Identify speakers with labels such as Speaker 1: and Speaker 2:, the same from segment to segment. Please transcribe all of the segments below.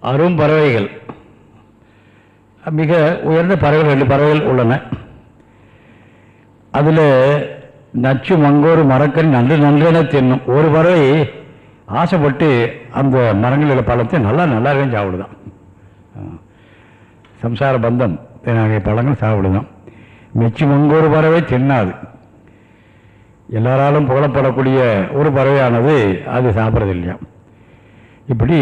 Speaker 1: அரும் பறவைகள். மிக உயர்ந்த பறவைகள் ரெண்டு பறவைகள் உள்ளன. அதில் நச்சு மங்கோரு மரக்கன் நன்று நன்றென தின்னும். ஒரு பறவை ஆசைப்பட்டு அந்த மரங்களில் பழத்தை நல்லா நல்லா இருக்குன்னு சாப்பிடுதான். சம்சார பந்தம் ஆகிய பழங்கள் சாப்பிடுதான். மெச்சு மங்கோரு பறவை தின்னாது. எல்லாராலும் புகழப்படக்கூடிய ஒரு பறவையானது அது சாப்பிட்றது இல்லையா இப்படி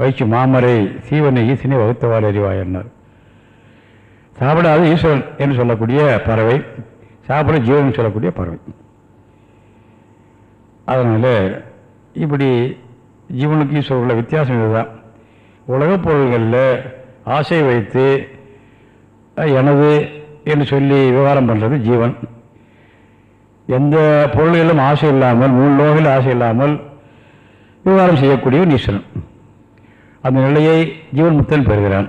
Speaker 1: வைச்சு மாமரை சீவனை ஈசனை வகுத்தவாறு அறிவாயன்னார் சாப்பிடாது ஈஸ்வரன் என்று சொல்லக்கூடிய பறவை சாப்பிட ஜீவன் சொல்லக்கூடிய பறவை. அதனால் இப்படி ஜீவனுக்கு ஈஸ்வரனுள்ள வித்தியாசம் இதுதான். உலகப் பொருள்களில் ஆசை வைத்து எனது என்று சொல்லி விவகாரம் பண்ணுறது ஜீவன். எந்த பொருள்களிலும் ஆசை இல்லாமல் மூணு லோகில் ஆசை இல்லாமல் விவகாரம் செய்யக்கூடியவன் ஈஸ்வரன். அந்த நிலையை ஜீவன் முத்தன் பெறுகிறான்.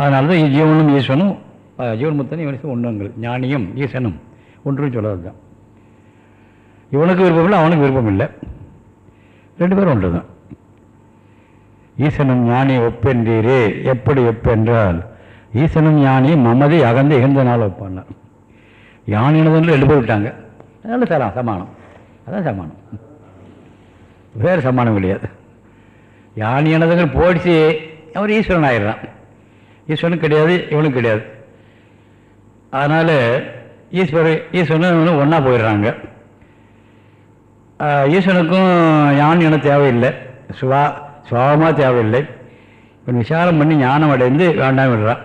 Speaker 1: அதனால தான் ஜீவனும் ஈஸ்வனும் ஜீவன் முத்தனும் இவனுக்கு ஒன்றுங்கள் ஞானியும் ஈசனும் ஒன்றுன்னு சொல்லாது தான் இவனுக்கு விருப்பம் இல்லை அவனுக்கு விருப்பம் இல்லை ரெண்டு பேரும் ஒன்று தான் ஈசனும் ஞானி ஒப்பென்றீரே. எப்படி ஒப்பென்றால் ஈசனும் ஞானி மமதி அகந்து இகந்த நாள் ஒப்பானார் யானினதுன்னு ரெண்டு பேர் விட்டாங்க. அதனால தரான் சமானம். அதான் சமானம். வேறு சமானம் கிடையாது யானியனத்தைன்னு போடிச்சு அவர் ஈஸ்வரன் ஆயிடுறான். ஈஸ்வரனும் கிடையாது இவனும் கிடையாது. அதனால் ஈஸ்வர ஈஸ்வரனும் ஒன்றா போயிடுறாங்க. ஈஸ்வனுக்கும் யான் என தேவையில்லை. சுவா சுவாபமாக தேவையில்லை. இப்போ விசாரம் பண்ணி ஞானம் அடைந்து வேண்டாம் விடுறான்.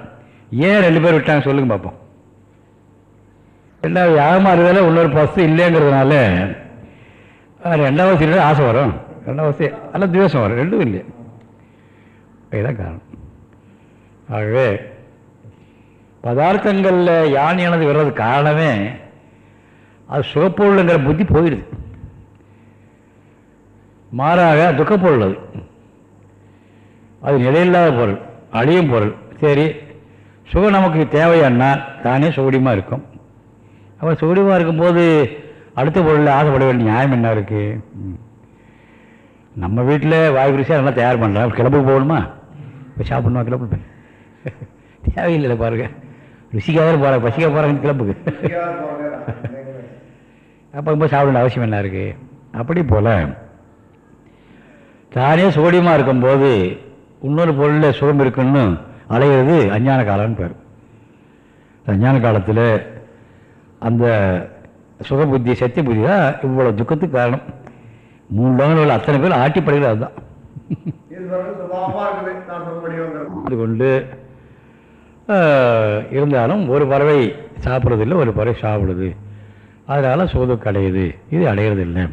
Speaker 1: ஏன் ரெண்டு பேர் விட்டாங்க சொல்லுங்க பார்ப்போம் ரெண்டாவது யாகமாக இருக்கிறதால இன்னொரு பசு இல்லைங்கிறதுனால. ரெண்டாவது சீரியல் ஆசை வரும். ரெண்டாவது அல்ல துவேஷம் வரும். ரெண்டும் இல்லை இதுதான் காரணம். ஆகவே பதார்த்தங்களில் யானையானது வர்றது காரணமே அது சுகப்பொருளுங்கிற புத்தி போயிடுது. மாறாக துக்கப்பொருள் அது. அது நிலையில்லாத பொருள் அழியும் பொருள். சரி சுகம் நமக்கு தேவையானால் தானே சுகடியமாக இருக்கும். அப்போ சுகடியமாக இருக்கும்போது அடுத்த பொருளில் ஆசைப்பட வேண்டிய நியாயம் என்ன இருக்குது நம்ம வீட்டில் வாய் ருசியாக நல்லா தயார் பண்ணுறேன் கிளப்புக்கு போகணுமா? இப்போ சாப்பிடணுமா கிளப்பு தேவையில்லை பாருங்க. ருசிக்காக போகிறாங்க பசிக்காக போகிறாங்க கிளப்புக்கு. அப்போ ரொம்ப சாப்பிட அவசியம் என்ன இருக்குது அப்படி போல் தானே சோடியமாக இருக்கும்போது இன்னொரு பொருளில் சுகம் இருக்குன்னு அலைகிறது அஞ்ஞான காலம்னு பேர். அஞ்ஞான காலத்தில் அந்த சுக புத்தி சத்திய புத்தி தான் இவ்வளோ துக்கத்துக்கு காரணம். மூணு லோகங்கள் உள்ள அத்தனை பேர் ஆட்டி அதுதான். கொண்டு இருந்தாலும் ஒரு பறவை சாப்பிட்றதில்லை ஒரு பறவை சாப்பிடுது. அதனால் சோதுக்கு அடையுது இது அடையிறதில்லை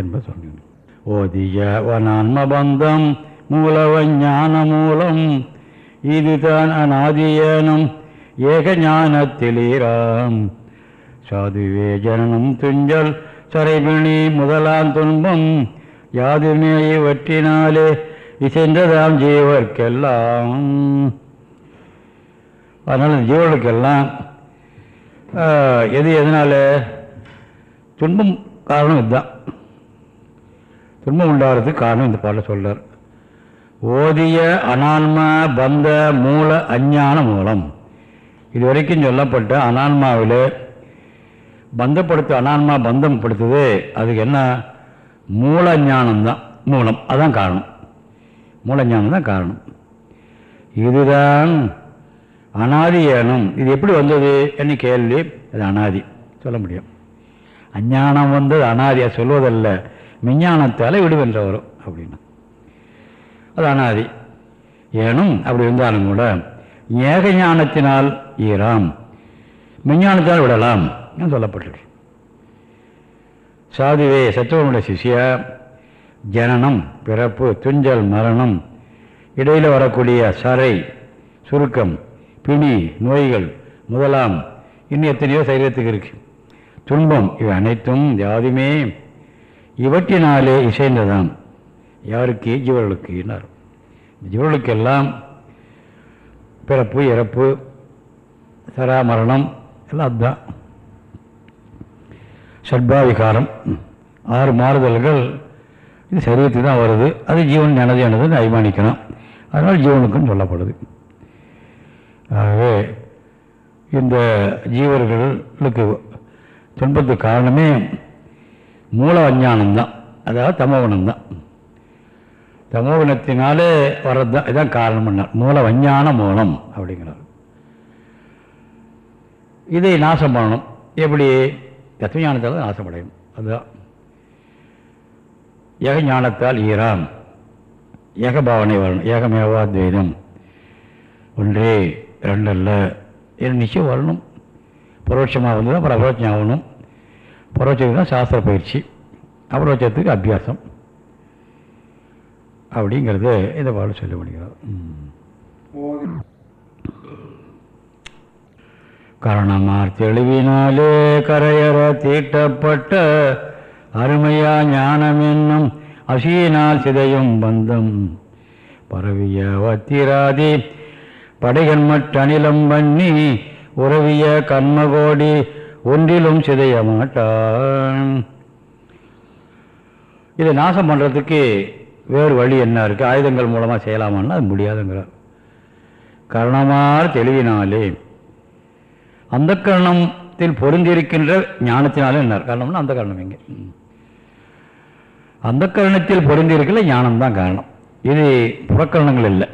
Speaker 1: என்பது சொன்னேன். ஓதிய வனான்மபந்தம் மூலவ ஞான மூலம் இதுதான் அநாதியனும் ஏக ஞானத்திலீராம். சாதுவே ஜனனம் துஞ்சல் சரைபிணி முதலாம் துன்பம். யாதுமே இவற்றினாலே இசைந்ததாம் ஜீவர்க்கெல்லாம். அதனால் ஜீவர்களுக்கெல்லாம் எது எதனால்? துன்பம் காரணம் இதுதான். துன்பம் உண்டாகிறதுக்கு காரணம் இந்த பாட்டில் சொல்கிறார் ஓதிய அனான்ம பந்த மூல அஞ்ஞான மூலம். இது வரைக்கும் சொல்லப்பட்ட அனான்மாவில் பந்தப்படுத்த அனான்மா பந்தம் படுத்துது அதுக்கு என்ன? மூல ஞானம்தான் மூலம். அதுதான் காரணம். மூல ஞானம் தான் காரணம். இதுதான் அனாதி ஏனும். இது எப்படி வந்தது? என்ன கேள்வி? அது அனாதி. சொல்ல முடியும். அஞ்ஞானம் வந்தது அனாதியாக சொல்வதல்ல. விஞ்ஞானத்தால் விடுவென்ற வரும் அப்படின்னா. அது அனாதி. ஏனும் அப்படி இருந்தாலும் கூட ஏக ஞானத்தினால் ஈராம். விஞ்ஞானத்தால் விடலாம். என்று சொல்லப்பட்டிருக்கு சாதுவே சத்துவனுடைய சிஷியா ஜனனம் பிறப்பு துஞ்சல் மரணம் இடையில் வரக்கூடிய சரை சுருக்கம் பிணி நோய்கள் முதலாம் இன்னும் எத்தனையோ சரீரத்துக்கு இருக்கு. துன்பம் இவை அனைத்தும் யாதுமே இவற்றினாலே இசைந்ததாம். யாருக்கு? ஜீவர்களுக்குனார் ஜீவர்களுக்கெல்லாம் பிறப்பு இறப்பு சரா மரணம் எல்லாம் அதுதான். சட்பாவிகாரம் ஆறு மாறுதல்கள் இது சரீரத்துக்கு தான் வருது. அது ஜீவன் எனது எனதுன்னு அபிமானிக்கணும். அதனால் ஜீவனுக்குன்னு சொல்லப்படுது. ஆகவே இந்த ஜீவர்களுக்கு துன்பத்துக்கு காரணமே மூல அஞ்ஞானம்தான். அதாவது தமோகுணம்தான் தமோகுணத்தினாலே வர்றது தான் இதான் காரணம் மூல வஞ்ஞான மூலம் அப்படிங்கிறார். இதை நாசம் பண்ணணும். எப்படி? தத்துவஞானத்தால் தான் நாசமடையும். அதுதான். ஏக ஞானத்தால் ஈராம். ஏக பாவனை வரணும் ஏகமேவா ஒன்றே ஒன்றே ரெண்டல்ல இது நிச்சயம் வரணும். பரோட்சமாக வந்து அப்புறம் அபரோட்சம் ஆகணும். பரோட்சத்துக்கு தான் சாஸ்திர பயிற்சி. அபரோட்சத்துக்கு அபியாசம். அப்படிங்கிறது இந்த பாடல் சொல்ல முடிகிறது. கரணமார் தெளிவினாலே கரையற தீட்டப்பட்ட அருமையா ஞானமென்னும் அசியினால் சிதையும் பந்தம். பரவிய வத்திராதி படைகன்மட்டணிலம் பண்ணி உறவிய கண்மகோடி ஒன்றிலும் சிதைய மாட்டான். இதை நாசம் பண்ணுறதுக்கு வேறு வழி என்ன இருக்குது ஆயுதங்கள் மூலமாக செய்யலாமான்னா அது முடியாதுங்கிறார். கரணமார் தெளிவினாலே அந்த கரணத்தில் பொருந்திருக்கின்ற ஞானத்தினாலே என்ன? காரணம்னா அந்த காரணம் இங்கே. அந்த கரணத்தில் பொருந்திருக்கிற ஞானம்தான் காரணம். இது புறக்கரணங்கள் இல்லை.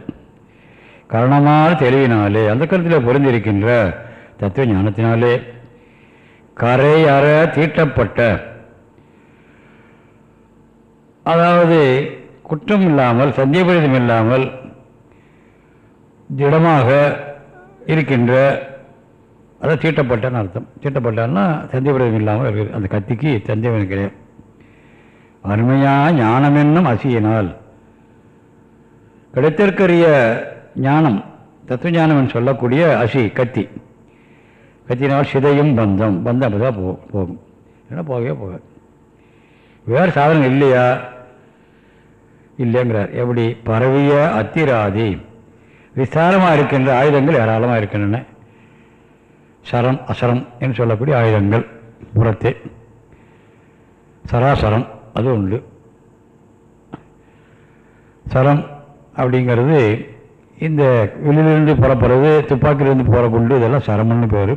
Speaker 1: கரணமான தெளிவினாலே அந்த கருத்தில் பொருந்திருக்கின்ற தத்துவ ஞானத்தினாலே கரையற தீட்டப்பட்ட அதாவது குற்றம் இல்லாமல் சந்தேகபரிதம் இல்லாமல் திடமாக இருக்கின்ற அதாவது தீட்டப்பட்டான்னு அர்த்தம். தீட்டப்பட்டான்னா சந்தேகம் இல்லாமல் இருக்குது அந்த கத்திக்கு சந்தேகம் கிடையாது. அருமையாக ஞானம் என்னும் அசியினால் கிடைத்திருக்கிற ஞானம் தத்துவ ஞானம் சொல்லக்கூடிய அசி கத்தி. கத்தினால் சிதையும் பந்தம். பந்தம் அப்படி தான் போ போகும். ஏன்னா போகவே போகாது. வேறு சாதனம் இல்லையா? இல்லைங்கிறார். எப்படி? பரவிய அத்திராதி. விசாரமாக இருக்கின்ற ஆயுதங்கள் ஏராளமாக இருக்கின்றன. சரம் அசரம் என்று சொல்லக்கூடிய ஆயுதங்கள் புறத்தே. சராசரம் அது உண்டு. சரம் அப்படிங்கிறது இந்த வெளியிலிருந்து புறப்படுறது துப்பாக்கியிலிருந்து போகிற குண்டு இதெல்லாம் சரமன்னு பேர்.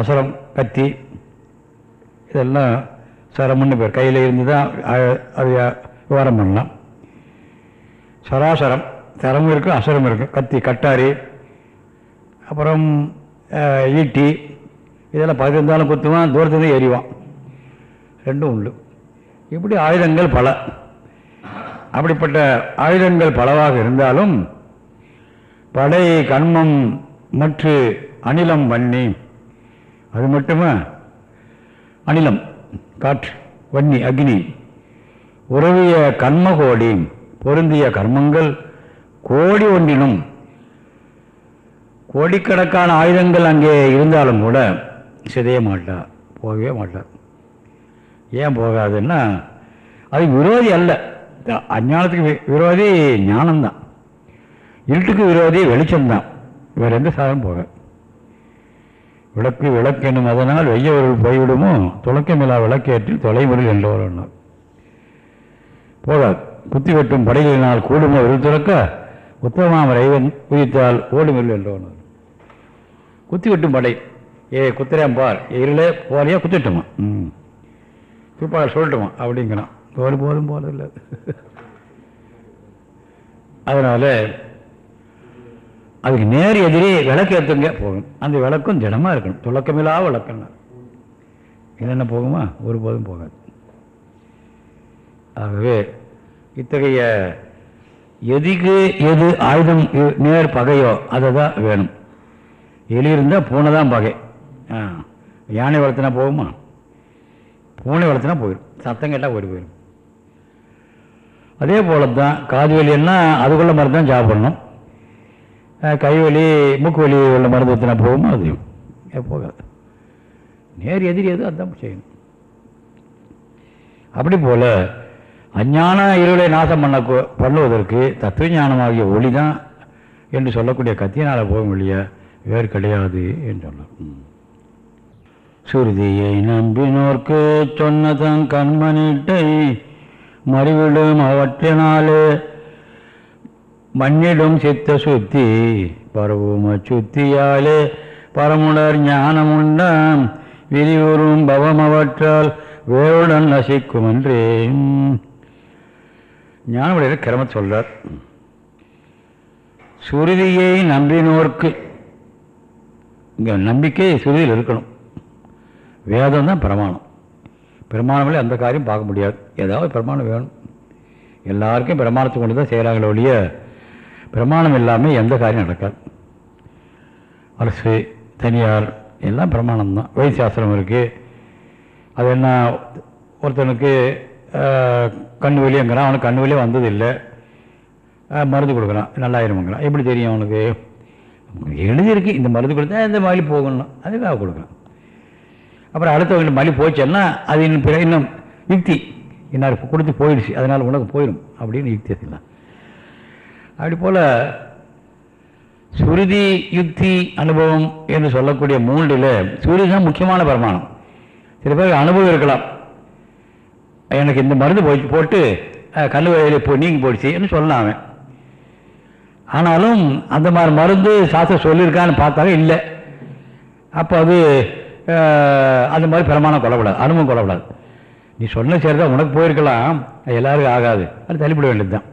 Speaker 1: அசரம் கத்தி இதெல்லாம் சரமன்னு பேர். கையில் இருந்து தான் அது விவரம் பண்ணலாம். சராசரம் சரம் இருக்கும் அசரம் இருக்கும் கத்தி கட்டாரி அப்புறம் ஈட்டி இதெல்லாம் பகிர்ந்தாலும் குத்துவான் தூரத்துலேருந்து எறிவான். ரெண்டும் உண்டு. இப்படி ஆயுதங்கள் பல. அப்படிப்பட்ட ஆயுதங்கள் பலவாக இருந்தாலும் படை கண்மம் மற்றும் அனிலம் வன்னி. அது மட்டுமா? அனிலம் காற்று வன்னி அக்னி. உறவிய கண்மகோடி பொருந்திய கர்மங்கள் கோடி ஒன்றினும் கோடிக்கணக்கான ஆயுதங்கள் அங்கே இருந்தாலும் கூட சிதைய மாட்டார் போகவே மாட்டார் ஏன் போகாதுன்னா அது விரோதி அல்ல. அஞ்ஞானத்துக்கு விரோதி ஞானம்தான். இருட்டுக்கு விரோதி வெளிச்சம்தான். வேறு எந்த சாதனம் போக விளக்கு விளக்கு என்னும் அதனால் வெய்யவர்கள் போய்விடுமோ? துளக்கமில்லா விளக்கேற்றில் தொலைமுறையில் என்றவர் போகாது குத்தி வெட்டும் படைகளினால் கூடுமோ? விருது துறக்க உத்தமாம் ரைவன் குதித்தால் ஓடுமில் என்றவனார் குத்தி விட்டும் படை. ஏ குத்துறேன் பார். இருளே போறியா குத்திட்டுமா? ம். துப்பாக சொல்லட்டுமா? அப்படிங்கிறான். போல் போதும் போகிறதில்ல அதனால் அதுக்கு நேர் எதிரே விளக்கு ஏற்றுங்க போகும். அந்த விளக்கும் திடமாக இருக்கணும். துளக்கமில்லா விளக்குன்னா. என்னென்ன போகுமா? ஒருபோதும் போகாது. ஆகவே இத்தகைய எதுக்கு எது ஆயுதம் நேர் பகையோ அதை தான் வேணும். எலி இருந்தால் பூனை தான் பகை. ஆ யானை வளர்த்துனா போகுமா? பூனை வளர்த்துனா போயிடும் சத்தம் கேட்டால் ஓடி போயிடும் அதே போல தான் காது வலின்னா அதுக்குள்ள மருந்து தான் சாப்பிடணும் கை வலி மூக்கு வலி உள்ள மருந்து ஊற்றினா போகுமா அது போகாது. நேர் எதிரி எது அதுதான் செய்யணும். அப்படி போல் அஞ்ஞான இருளை நாசம் பண்ண பண்ணுவதற்கு தத்துவ ஞானமாகிய ஒளி தான் என்று சொல்லக்கூடிய கத்தியினால் போகும் இல்லையா? வேறு கிடையாது என்று சொன்னார் சுருதியை நம்பினோர்க்கு சொன்னதன் கண்மணிட்டை மறிவிடும் அவற்றினாலே மண்ணிடும் சித்த சுத்தி பரவும சுத்தியாலே பரமுடர் ஞானமுண்டாம் விரிவுறும் பவம் அவற்றால் வேருடன் நசிக்கும் என்றே ஞானமுடைய கிரம சொல்றார். சுருதியை நம்பினோர்க்கு இங்கே நம்பிக்கை சுருதியில் இருக்கணும். வேதம் தான் பிரமாணம். பிரமாணங்களே அந்த காரியம் பார்க்க முடியாது. ஏதாவது பிரமாணம் வேணும். எல்லாருக்கும் பிரமாணத்தை கொண்டு தான் செய்கிறாங்களே ஒழிய பிரமாணம் இல்லாமல் எந்த காரியம் நடக்காது. அரசு தனியார் எல்லாம் பிரமாணம் தான். வைசாஸ்திரம் இருக்குது அது என்ன ஒருத்தனுக்கு கண் வழியங்கிறான் அவனுக்கு கண்ணு வெளியே வந்ததில்லை. மருந்து கொடுக்குறான். நல்லாயிருமங்கிறான். எப்படி தெரியும் அவனுக்கு? எழுதியிருக்கு இந்த மருந்து கொடுத்தா இந்த மாதிரி போகணும். அதுக்காக கொடுக்கலாம். அப்புறம் அடுத்தவங்க மலி போச்சேன்னா அது இன்னும் பிற இன்னும் யுக்தி. இன்னார் கொடுத்து போயிடுச்சு அதனால் உனக்கு போயிடும் அப்படின்னு யுக்தி எடுத்துக்கலாம் அப்படி போல் சுருதி யுக்தி அனுபவம் என்று சொல்லக்கூடிய மூன்றில் சுருதி தான் முக்கியமான பிரமாணம். சில பேர் அனுபவம் இருக்கலாம். எனக்கு இந்த மருந்து போய் போட்டு அஹ், கண்ணு வயலில் போ நீங்கி போயிடுச்சு என்று அவன். ஆனாலும் அந்த மாதிரி மருந்து சாஸ்திரம் சொல்லியிருக்கான்னு பார்த்தாலும் இல்லை. அப்போ அது அந்த மாதிரி பிரமாணம் கொள்ளக்கூடாது அனுபவம் கொள்ளக்கூடாது. நீ சொன்ன சரி தான் உனக்கு போயிருக்கலாம். அது எல்லாருக்கும் ஆகாது. அது தள்ளிப்பட வேண்டியது தான்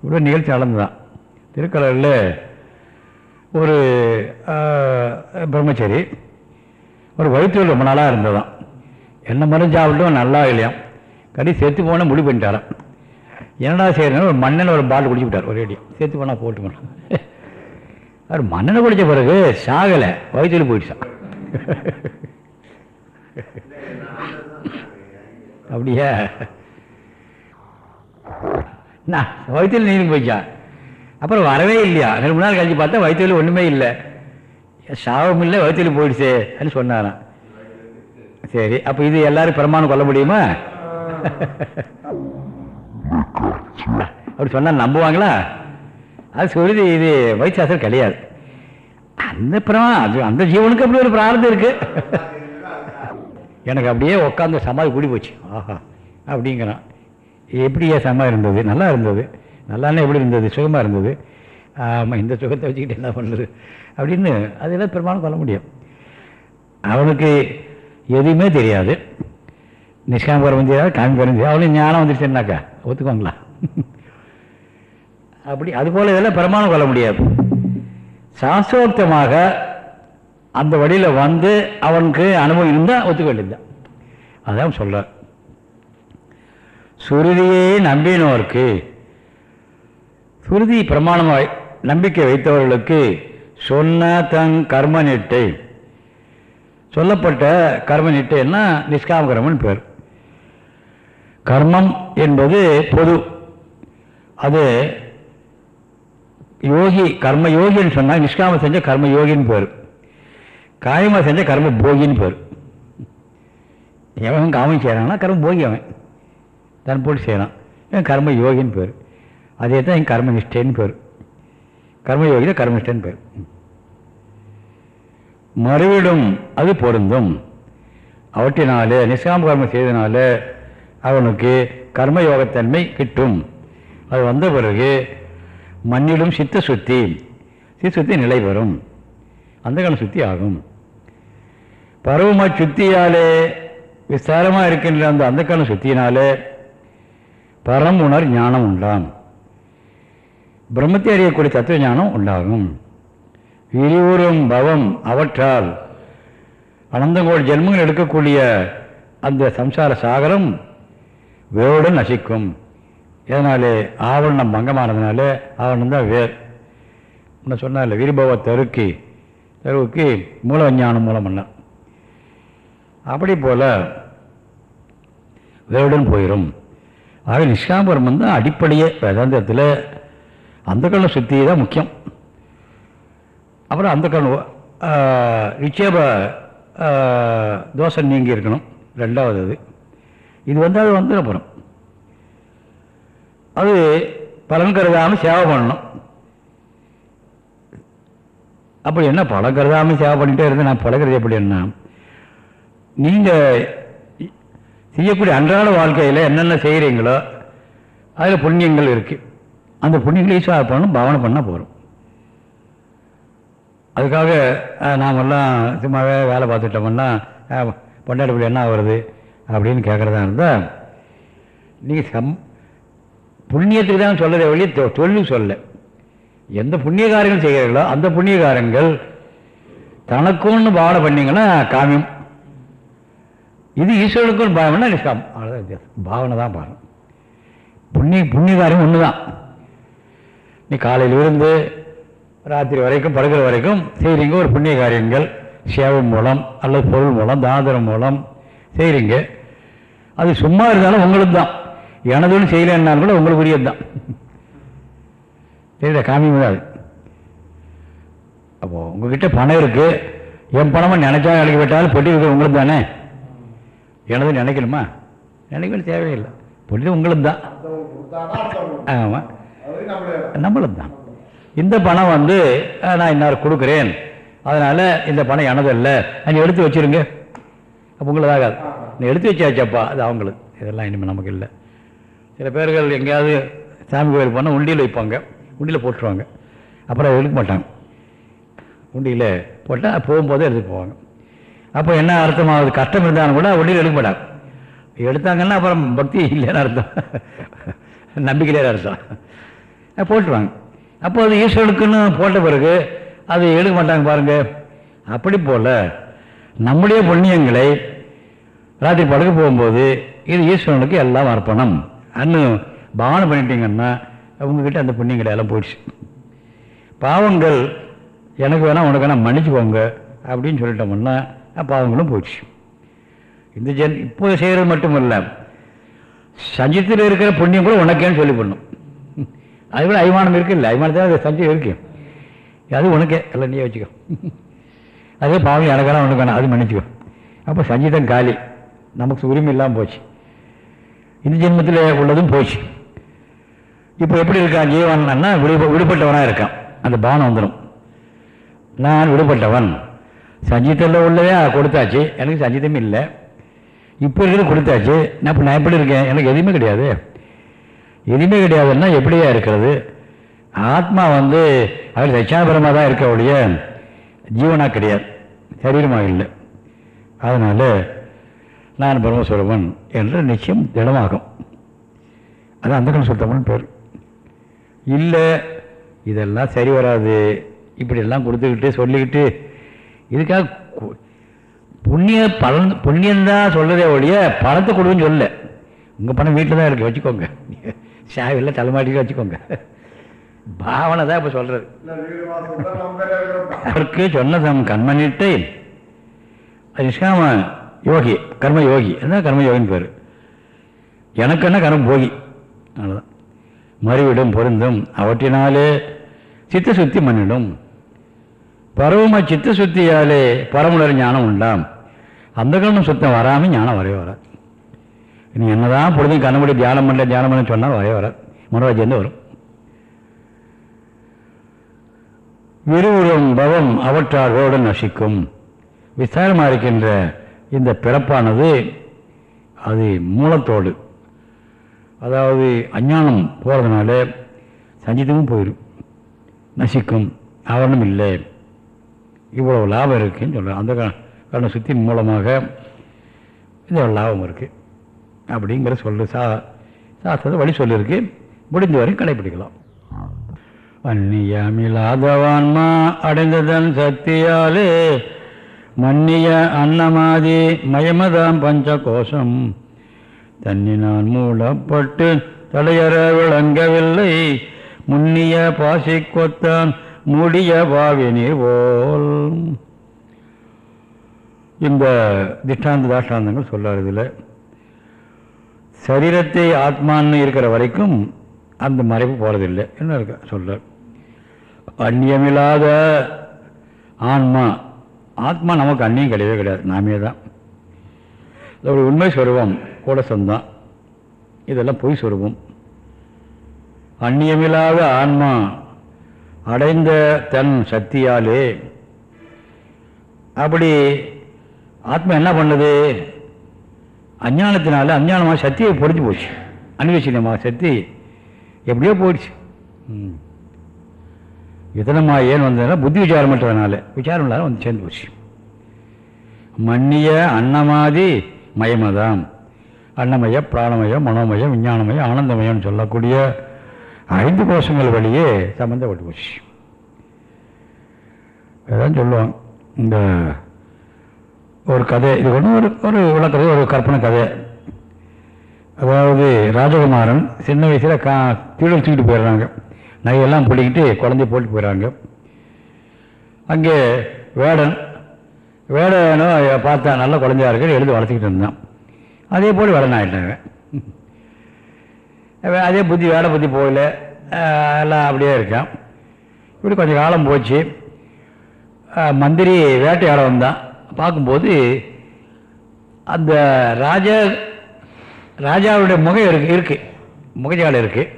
Speaker 1: இவ்வளோ நிகழ்ச்சி நடந்துதான். திருக்கடலில் ஒரு பிரம்மச்சரி ஒரு வயிற்று ரொம்ப நாளாக இருந்ததான். என்ன மருந்து சாப்பிட்டும் நல்லா இல்லையாம். கடி செத்து போனால் முடிவு பண்ணிட்டாரான் என்னடா செய்யறதுனால ஒரு மண்ணெண்ணெய் ஒரு பாட்டில் குடிச்சு விட்டார் ஒரு ரேடியோ சேர்த்து போனால் போட்டு போனோம் அவர் மன்னனை குடித்த பிறகு சாகலை வயிற்றில் போயிடுச்சான் அப்படியா? நான் வயிற்றில் நீங்க போயிச்சான் அப்புறம் வரவே இல்லையா? ரெண்டு மூணு நாள் கழிச்சு பார்த்தா வயிற்றில் ஒன்றுமே இல்லை. சாகம் இல்லை வயிற்றில் போயிடுச்சு அப்படின்னு சொன்னாரான் சரி அப்போ இது எல்லாரும் பிரமாணம் கொள்ள முடியுமா? அப்படி சொன்னால் நம்புவாங்களா? அது சொல்லுது இது வைத்தியாசம் கிடையாது. அந்த பிரமா அது அந்த ஜீவனுக்கு அப்படி ஒரு பிரார்த்தம் இருக்கு. எனக்கு அப்படியே உட்காந்து சமாதி கூடி போச்சு. ஆஹா அப்படிங்கிறான். எப்படியே சமா இருந்தது? நல்லா இருந்தது. நல்லானே எப்படி இருந்தது? சுகமாக இருந்தது. ஆமாம் இந்த சுகத்தை வச்சுக்கிட்டு என்ன பண்ணுறது? அப்படின்னு அதெல்லாம் பெரும்பாலும் சொல்ல முடியும். அவனுக்கு எதுவுமே தெரியாது. நிஷ்காமபுரம் தெரியாது காமிபுரம் தெரியாது அவனுக்கு ஞானம் வந்துருச்சுன்னாக்கா ஒத்துக்கோங்களா? அப்படி அதுபோல் இதெல்லாம் பிரமாணம் கொள்ள முடியாது. சாஸ்திரோக்தமாக அந்த வழியில் வந்து அவனுக்கு அனுபவம் இருந்தால் ஒத்துக்க வேண்டியதுதான். அதான் சொல்கிறார் சுருதியை நம்பினோருக்கு சுருதி பிரமாணமாய் நம்பிக்கை வைத்தவர்களுக்கு சொன்ன தன் கர்ம நிட்டை சொல்லப்பட்ட கர்ம நிட்டைன்னா நிஷ்காம கர்மன் பேர். கர்மம் என்பது பொது. அது யோகி கர்ம யோகின்னு சொன்னால் நிஷ்காம செஞ்ச கர்ம யோகின்னு பேர். காயமாக செஞ்ச கர்ம போகின்னு பேர். எவன் காமம் செய்கிறான்னா கர்ம போகி அவன். தன் போட்டு செய்கிறான் இவன் கர்ம யோகின்னு பேர். அதே தான் என் கர்ம நிஷ்டைன்னு பேர். கர்மயோகி தான் கர்மனிஷ்டன் பேர். மறுவிடும் அது பொருந்தும். அவற்றினாலே நிஷ்காம கர்மம் செய்தனால அவனுக்கு கர்மயோகத்தன்மை கிட்டும். அது வந்த பிறகு மண்ணிலும் சித்த சுத்தி சித்த சுத்தி நிலை பெறும். அந்த காலம் சுத்தி ஆகும். பருவமாக சுத்தியாலே விஸ்தாரமாக இருக்கின்ற அந்த அந்த காலம் சுத்தினாலே பரம் உணர் ஞானம் உண்டாம். பிரம்மத்தை அறியக்கூடிய தத்துவ ஞானம் உண்டாகும். விரிவுறும் பவம் அவற்றால் அனந்தங்கோடி ஜென்மங்கள் எடுக்கக்கூடிய அந்த சம்சார சாகரம் வேருடன் நசிக்கும். இதனாலே ஆவரணம் பங்கமானதுனால ஆவரணம் தான் வேர். முன்ன சொன்னால விரிபவ தருக்கி. தருவுக்கு மூல ஞானம் மூலம் பண்ண. அப்படி போல வேருடன் போயிடும் ஆக நிஷ்காம்பரம் தான் அடிப்படையே வேதாந்தத்தில் அந்த கண்ணை சுற்றி தான் முக்கியம். அப்புறம் அந்த கல் நிச்சேப தோசை நீங்கி இருக்கணும். ரெண்டாவது அது. இது வந்து அது வந்து அப்புறம் அது பலன் கருதாமல் சேவை பண்ணணும். அப்படி என்ன பழம் கருதாமல் சேவை பண்ணிகிட்டே இருந்து நான் பழகிறது எப்படி என்ன? நீங்கள் செய்யக்கூடிய அன்றாட வாழ்க்கையில் என்னென்ன செய்கிறீங்களோ அதில் புண்ணியங்கள் இருக்குது அந்த புண்ணியங்களை ஈஸ்வர பண்ணணும் பாவனை பண்ணால் போகிறோம் அதுக்காக நாமெல்லாம் சும்மாவே வேலை பார்த்துட்டோம்னா அஹ், என்ன ஆகுறது? அப்படின்னு கேட்குறதா இருந்தால் நீங்கள் சம் புண்ணியத்துக்கு தான் சொல்லதே வழி தொழில் சொல்ல எந்த புண்ணிய காரியங்கள் செய்கிறீர்களோ அந்த புண்ணிய காரியங்கள் தனக்குன்னு பாவனை பண்ணிங்கன்னா காமியம். இது ஈஸ்வரனுக்கும் பாவனை நிஷ்காம் அவ்வளோதான் வித்தியாசம். பாவனை தான் பாவம் புண்ணிய புண்ணிய காரியம் ஒன்று தான் நீ காலையில் இருந்து ராத்திரி வரைக்கும் படுக்கிற வரைக்கும் செய்கிறீங்க ஒரு புண்ணிய காரியங்கள். சேவை மூலம் அல்லது பொருள் மூலம் தாதரம் மூலம் செய்கிறீங்க அது சும்மா இருந்தாலும் உங்களுக்கு தான் எனதுன்னு செய்யலைன்னாலும் கூட உங்களுக்கு உரியது தான் தெரியுதா காமியம் தான் அது அப்போது உங்ககிட்ட பணம் இருக்குது என் பணமாக நினச்சா வேலைக்கு விட்டாலும் பொட்டி இருக்கிற உங்களுக்கு தானே எனது நினைக்கணுமா? நினைக்க தேவையில்லை. பொட்டி உங்களுக்கு தான் ஆமாம் நம்மளும் தான் இந்த பணம் வந்து நான் இன்னார் கொடுக்குறேன். அதனால் இந்த பணம் எனது இல்லை நீ எடுத்து வச்சிருங்க. அப்போ உங்களுக்கு நீ எடுத்து வச்சாச்சப்பா அது அவங்களுக்கு. இதெல்லாம் இனிமேல் நமக்கு இல்லை. சில பேர்கள் எங்கேயாவது சாமி கோயில் போனால் உண்டியில் வைப்பாங்க உண்டியில் போட்டுருவாங்க. அப்புறம் எழுக்க மாட்டாங்க. உண்டியில் போட்டால் போகும்போதே எடுத்து போவாங்க. அப்போ என்ன அர்த்தமாகுது கஷ்டம் இருந்தாலும் கூட உண்டியில் எடுக்க மாட்டாங்க. எடுத்தாங்கன்னா அப்புறம் பக்தி இல்லைன்னு அர்த்தம். நம்பிக்கையிலே அர்த்தம். போட்டுருவாங்க. அப்போ அது ஈஸ்வரனுக்குன்னு போட்ட பிறகு அது எடுக்க மாட்டாங்க பாருங்கள் அப்படி போல் நம்முடைய புண்ணியங்களை ராத்திரி படுக்க போகும்போது இது ஈஸ்வரனுக்கு எல்லாம் அர்ப்பணம். அன்னு பாவனை பண்ணிட்டீங்கன்னா உங்ககிட்ட அந்த புண்ணியங்களை எல்லாம் போயிடுச்சு. பாவங்கள் எனக்கு வேணால் உனக்கு வேணால் மன்னிச்சுக்கோங்க அப்படின்னு சொல்லிட்டோம்னா பாவங்களும் போயிடுச்சு. இந்த ஜென் இப்போ செய்கிறது மட்டும் இல்லை சஞ்சித்தில் இருக்கிற புண்ணியம் கூட உனக்கேன்னு சொல்லி பண்ணும் அது கூட அபிமானம் இருக்குல்ல இல்லை அது சஞ்சயம் இருக்கு. அது உனக்கே எல்லாம் நீயே வச்சுக்கோ. அதே பாவம் எனக்கெல்லாம் உனக்கு வேணாம் அது மன்னிச்சுக்கோ. அப்போ சஞ்சீதம் காலி. நமக்கு உரிமை இல்லாமல் போச்சு. இந்த ஜென்மத்தில் உள்ளதும் போச்சு. இப்போ எப்படி இருக்கான் ஜீவன்னா விடு விடுபட்டவனாக இருக்கான். அந்த பானம் வந்துடும் நான் விடுபட்டவன். சஞ்சீத்தில் உள்ளதே கொடுத்தாச்சு. எனக்கு சஞ்சீதம் இல்லை. இப்போ இருக்கிறது கொடுத்தாச்சு. நான் இப்போ நான் எப்படி இருக்கேன்? எனக்கு எதுவுமே கிடையாது. எதுவுமே கிடையாதுன்னா எப்படியா இருக்கிறது? ஆத்மா வந்து அவர் தட்சாபரமாக தான் இருக்க ஒழிய ஜீவனாக கிடையாது. சரீரமாக இல்லை. அதனால் நான் பிரம்மஸ்வரூபன் என்ற நிச்சயம் திடமாகும். அது அந்த சுத்தமன் பேர். இல்லை இதெல்லாம் சரி வராது. இப்படியெல்லாம் கொடுத்துக்கிட்டு சொல்லிக்கிட்டு இதுக்காக புண்ணிய பலன் புண்ணியந்தான் சொல்கிறதே ஒழிய பணத்தை கொடுன்னு சொல்ல உங்கள் பணம் வீட்டில் தான் இருக்கு வச்சுக்கோங்க. சாவியில் தலைமாட்டிக்கு வச்சுக்கோங்க. பாவனை தான் இப்போ சொல்கிறது அவருக்கு சொன்னதம் கண்மணிட்டை அது நிஷ்காம யோகி கர்ம யோகி என்ன கர்ம யோகின்னு பேர்? எனக்கு என்ன கர்ம போகி. அவ்வளோதான் மறுவிடும் பொருந்தும். அவற்றினாலே சித்த சுத்தி மன்னிடும் பரவம சித்த சுத்தியாலே பரமுடர் ஞானம் உண்டாம். அந்த கண்ணம் சுத்தம் வராமல் ஞானம் வரைய வராது. நீ என்னதான் பொழுதும் கண்ணபடி தியானம் பண்ண தியானம் பண்ண சொன்னால் வரைய வராது. மனோராஜ்யம் வரும். விரிவுறும் பவம் அவற்றாரோடு நசிக்கும். விசாரமாக இருக்கின்ற இந்த பிறப்பானது அது மூலத்தோடு. அதாவது அஞ்ஞானம் போகிறதுனால சஞ்சிதமும் போயிடும் நசிக்கும் ஆவரணம் இல்லை. இவ்வளவு லாபம் இருக்குதுன்னு சொல்கிறேன் அந்த கா- காரண மூலமாக இவ்வளோ லாபம் இருக்குது அப்படிங்கிற சொல்லு சா சாஸ்திரத்தை வழி சொல்லியிருக்கு. முடிந்த வரையும் கடைப்பிடிக்கலாம் அந்நியமில்லாதவான்மா அடைந்ததன் சக்தியாலே மன்னிய அன்னமாதி மயமதாம் பஞ்ச கோஷம் தன்னினால் மூடப்பட்டு தலையற விளங்கவில்லை. முன்னிய பாசி கொத்தான் மூடிய பாவினி போல். இந்த திஷ்டாந்த தாஷ்டாந்தங்கள் சொல்லார் இதில் சரீரத்தை ஆத்மான்னு இருக்கிற வரைக்கும் அந்த மறைப்பு போகிறதில்லை என்ன இருக்க சொல்றார் அந்நியமில்லாத ஆன்மா ஆத்மா நமக்கு அந்நியம் கிடையவே கிடையாது. நாமே தான். அதோட உண்மை சுரூபம் கூட சொந்தம் இதெல்லாம் பொய் சுரூபம். அந்நியமில்லாத ஆன்மா அடைந்த தன் சக்தியாலே அப்படி ஆத்மா என்ன பண்ணுது? அஞ்ஞானத்தினால அஞ்ஞானமாக சக்தியை பொறிஞ்சு போச்சு. அன்வேஷியமாக சக்தி எப்படியோ போயிடுச்சு. ம். இதனமாக ஏன் வந்ததுன்னா புத்தி விசாரம் பண்ணுறதுனால விசாரம் இல்லாத வந்து சேர்ந்து போச்சு. மன்னிய அன்னமாதி மயமதாம். அன்னமய பிராணமயம் மனோமயம் விஞ்ஞானமயம் ஆனந்தமயம்னு சொல்லக்கூடிய ஐந்து கோஷங்கள் வழியே சம்மந்தப்பட்டு போச்சு. அதான் சொல்லுவாங்க. இந்த ஒரு கதை இது ஒன்று ஒரு ஒரு விளக்கதை ஒரு கற்பனை கதை. அதாவது ராஜகுமாரன் சின்ன வயசில் கா தீழல் தூக்கிட்டு போயிடுறாங்க. நகையெல்லாம் பிடிக்கிட்டு குழந்தைய போட்டு போயிடுறாங்க. அங்கே வேடன் வேடனும் பார்த்தா நல்ல குழந்தையா இருக்கு எழுதி வளர்த்துக்கிட்டு இருந்தான். அதே போல் வேடன் ஆகிட்டாங்க அதே புத்தி வேலை புத்தி போகல. எல்லாம் அப்படியே இருக்கான். இப்படி கொஞ்சம் காலம் போச்சு. மந்திரி வேட்டையாட வந்தான். பார்க்கும்போது அந்த ராஜா ராஜாவுடைய முகம் இருக்கு இருக்குது முகஜாலை இருக்குது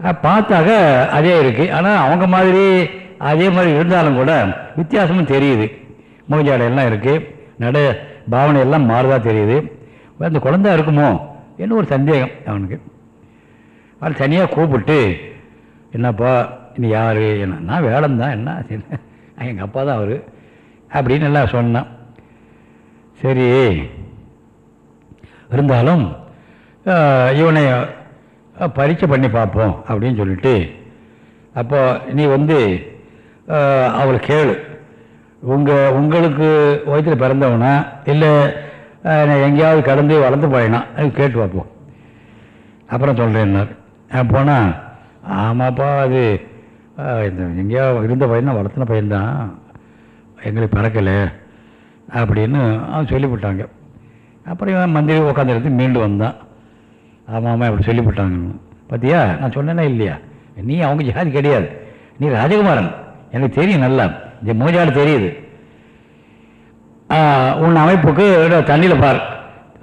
Speaker 1: பார்த்தாக அதே இருக்குது ஆனால் அவங்க மாதிரி அதே மாதிரி இருந்தாலும் கூட வித்தியாசமும் தெரியுது. மூஞ்சாடையெல்லாம் இருக்குது நட பாவனை எல்லாம் மாறுதா தெரியுது. அந்த குழந்தை இருக்குமோ என்ன ஒரு சந்தேகம் அவனுக்கு. அவன் தனியாக கூப்பிட்டு என்னப்பா நீ யார்? என்ன நான் வேடம் தான். என்ன? எங்கள் அப்பா தான் அவர். அப்படின்னு எல்லாம் சொன்னான். சரி. இருந்தாலும் இவனை பரீட்சை பண்ணி பார்ப்போம் அப்படின்னு சொல்லிட்டு அப்போ நீ வந்து அவளை கேளு. உங்கள் உங்களுக்கு வயிற்றில் பிறந்தவனா இல்லை நான் எங்கேயாவது கடந்து வளர்ந்து போயினா கேட்டு பார்ப்போம். அப்புறம் சொல்கிறேன்னார் போனால் ஆமாப்பா அது இந்த எங்கேயோ இருந்த பையன் வளர்த்துன பையன்தான். எங்களுக்கு பிறக்கலை அப்படின்னு அவன் சொல்லிவிட்டாங்க. அப்புறம் இவன் மந்திரி உட்காந்துருந்து மீண்டு வந்தான். ஆமாம் ஆமாம் அப்படி சொல்லிவிட்டாங்க பார்த்தியா நான் சொன்னேன்னா இல்லையா? நீ அவங்க ஜாதி கிடையாது. நீ ராஜகுமாரன். எனக்கு தெரியும் நல்லா. இந்த மூஞ்சாடு தெரியுது. உன் அமைப்புக்கு தண்ணியில் பார்.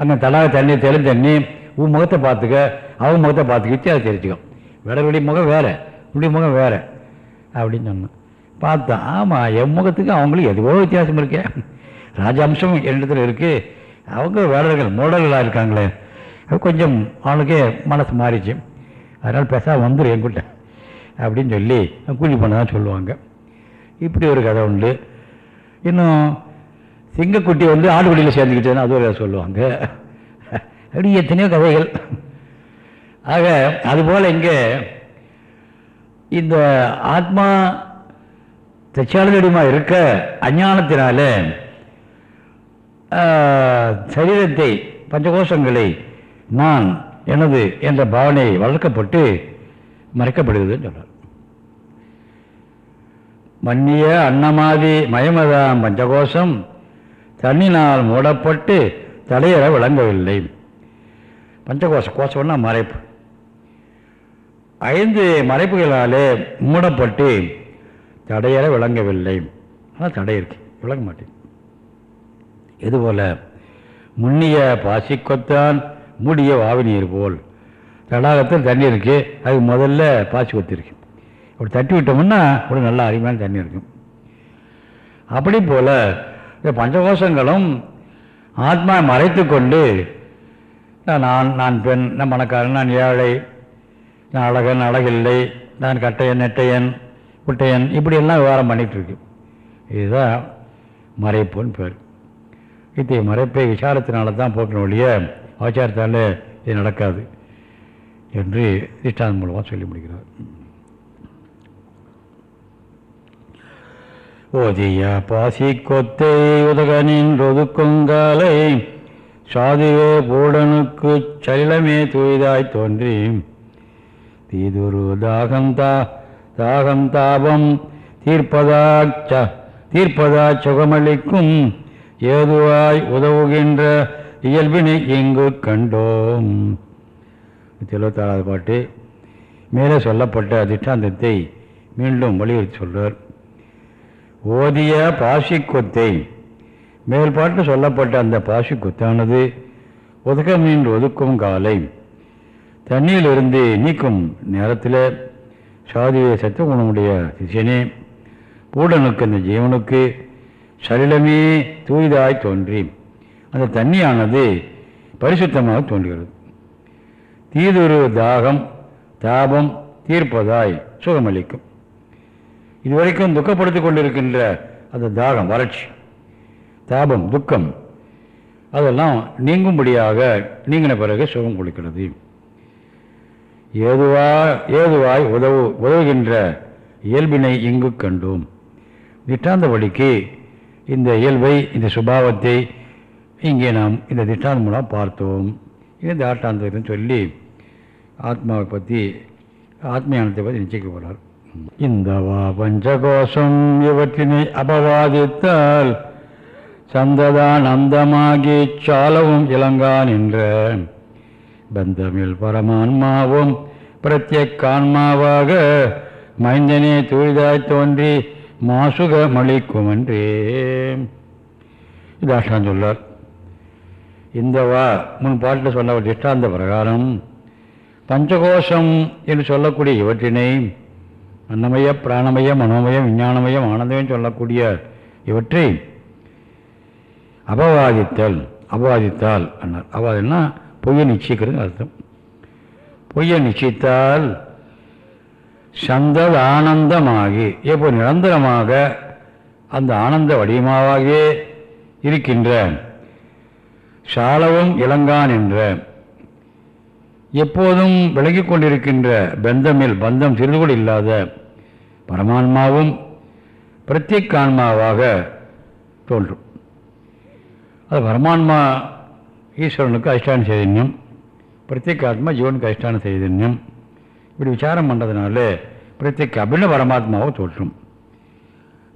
Speaker 1: அந்த தடாக தண்ணி தெளி தண்ணி உன் முகத்தை பார்த்துக்க அவங்க முகத்தை பார்த்துக்க வித்தியாசம் தெரிஞ்சுக்கும் விடவெளி முகம் வேறு உடைய முகம் வேறு அப்படின்னு சொன்னான். பார்த்தேன் ஆமாம் என் முகத்துக்கு அவங்களுக்கு எதுவோ வித்தியாசம் இருக்கே. ராஜாம்சம் என்னிடத்தில் இருக்குது அவங்க வேடர்கள் மோடல்களாக இருக்காங்களே. கொஞ்சம் அவனுக்கே மனசு மாறிச்சு. அதனால் பேசாம வந்துடும் என்கிட்ட. அப்படின்னு சொல்லி கூலி பண்ண தான் சொல்லுவாங்க. இப்படி ஒரு கதை உண்டு. இன்னும் சிங்கக்குட்டி வந்து ஆடுபடியில் சேர்ந்துக்கிட்டேன்னு அது ஒரு சொல்லுவாங்க. அப்படி எத்தனையோ கதைகள். ஆக அதுபோல் இங்கே இந்த ஆத்மா தச்சாளடிமா இருக்க அஞ்ஞானத்தினால சரீரத்தை பஞ்சகோஷங்களை நான் எனது என்ற பாவனை வளர்க்கப்பட்டு மறைக்கப்படுகிறதுன்னு சொல்றார். மன்னிய அன்னமாதி மயமதாம் பஞ்சகோஷம் தண்ணினால் மூடப்பட்டு தலையற விளங்கவில்லை. பஞ்சகோஷ கோஷம்னா மறைப்பு. ஐந்து மறைப்புகளாலே மூடப்பட்டு தடையற விளங்கவில்லை. ஆனால் தடை இருக்கு. விளங்க மாட்டேன். இதுபோல முன்னிய பாசிக்கொத்தான் மூடிய வாவினியர் போல். தடாகத்தில் தண்ணி இருக்குது அதுக்கு முதல்ல பாய்ச்சி கொத்து அப்படி தட்டி விட்டோம்னா ஒரு நல்ல அருமையான தண்ணி இருக்கும். அப்படி போல் இந்த பஞ்சகோஷங்களும் ஆத்மா மறைத்து கொண்டு நான் நான் பெண் நான் பணக்காரன் நான் ஏழை நான் அழகன் அழகில்லை நான் கட்டையன் நெட்டையன் குட்டையன் இப்படியெல்லாம் விவகாரம் பண்ணிகிட்ருக்கு. இதுதான் மறைப்புன்னு பேர். இத்தகைய மறைப்பை விசாரத்தினால தான் போக்கணும் ஒழிய ஆச்சாரத்தால் இது நடக்காது என்று திஷ்டாந்தம் மூலமாக சொல்லி முடிக்கிறார். ஓதிய பாசி கொத்தை உதகனின் ஒதுக்குங்காலை சாதுவே பூடனுக்கு சலிலமே தூய்தாய் தோன்றி தீதுரு தாகம் தா தாகம் தாபம் தீர்ப்பதாச்ச தீர்ப்பதா சுகமளிக்கும் ஏதுவாய் உதவுகின்ற இயல்பினை இங்கு கண்டோம். எழுபத்தாறாவது பாட்டு. மேலே சொல்லப்பட்ட அதிஷ்டாந்தத்தை மீண்டும் வலியுறுத்தி சொல்றார். ஓதிய பாசிக்கொத்தை. மேல் பாட்டு சொல்லப்பட்ட அந்த பாசிக்கொத்தானது ஒதுக்கம் நின்று ஒதுக்கும் காலை. தண்ணியிலிருந்து நீக்கும் நேரத்தில் சாதிய சத்துவகுணமுடைய சிஷியனே பூடனுக்கு அந்த ஜீவனுக்கு சலிலமே தூய்தாய் தோன்றி. அந்த தண்ணியானது பரிசுத்தமாக தோன்றுகிறது. தீதுரு தாகம் தாபம் தீர்ப்பதாய் சுகமளிக்கும். இதுவரைக்கும் துக்கப்படுத்திக் கொண்டிருக்கின்ற அந்த தாகம் வறட்சி தாபம் துக்கம் அதெல்லாம் நீங்கும்படியாக நீங்கின பிறகு சுகம் கொடுக்கிறது. ஏதுவா ஏதுவாய் உதவு உதவுகின்ற இயல்பினை இங்கு கண்டோம். திட்டாந்தபடிக்கு இந்த இயல்பை இந்த சுபாவத்தை இங்கே நாம் இந்த திட்டாந்த மூலம் பார்த்தோம். இது தாட்டாந்தத்தை சொல்லி ஆத்மாவை பற்றி ஆத்மயானத்தை பற்றி நிச்சயிக்க போகிறார் இந்த வா பஞ்சகோஷம் இவற்றினை அபவாதித்தால் சந்ததான் அந்தமாகி சாலவும் இளங்கான் என்ற பந்தமில் பரமான்மாவும் பிரத்யேகான்மாவாக மைந்தனே தூரிதாய் தோன்றி மாசுக மளிக்கும் என்றே. இதாஷான் சொல்லார். இந்த வா முன் பாட்டில் சொன்ன ஒரு திஷ்டாந்த பிரகாரம். பஞ்சகோஷம் என்று சொல்லக்கூடிய இவற்றினை அன்னமய பிராணமய மனோமயம் விஞ்ஞானமயம் ஆனந்தமயம் சொல்லக்கூடிய இவற்றை அபவாதித்தல் அபவாதித்தால் அண்ணார் அபவாதினா பொய்யை நிச்சயிக்கிறது அர்த்தம். பொய்யை நிச்சயித்தால் சந்தல் ஆனந்தமாகி இப்போ நிரந்தரமாக அந்த ஆனந்த வடிவமாகவே இருக்கின்ற சாலவும் இளங்கான் என்ற எப்போதும் விலகிக் கொண்டிருக்கின்ற பந்தமில் பந்தம் சிறிது கூட இல்லாத பரமான்மாவும் பிரத்யேகான்மாவாக தோன்றும். அது பரமான்மா ஈஸ்வரனுக்கு அதிஷ்டான சைதன்யம் பிரத்யேகாத்மா ஜீவனுக்கு அதிஷ்டான சைதன்யம். இப்படி விசாரம் பண்ணுறதுனால பிரத்யேக அப்படின்னு பரமாத்மாவை தோற்றும்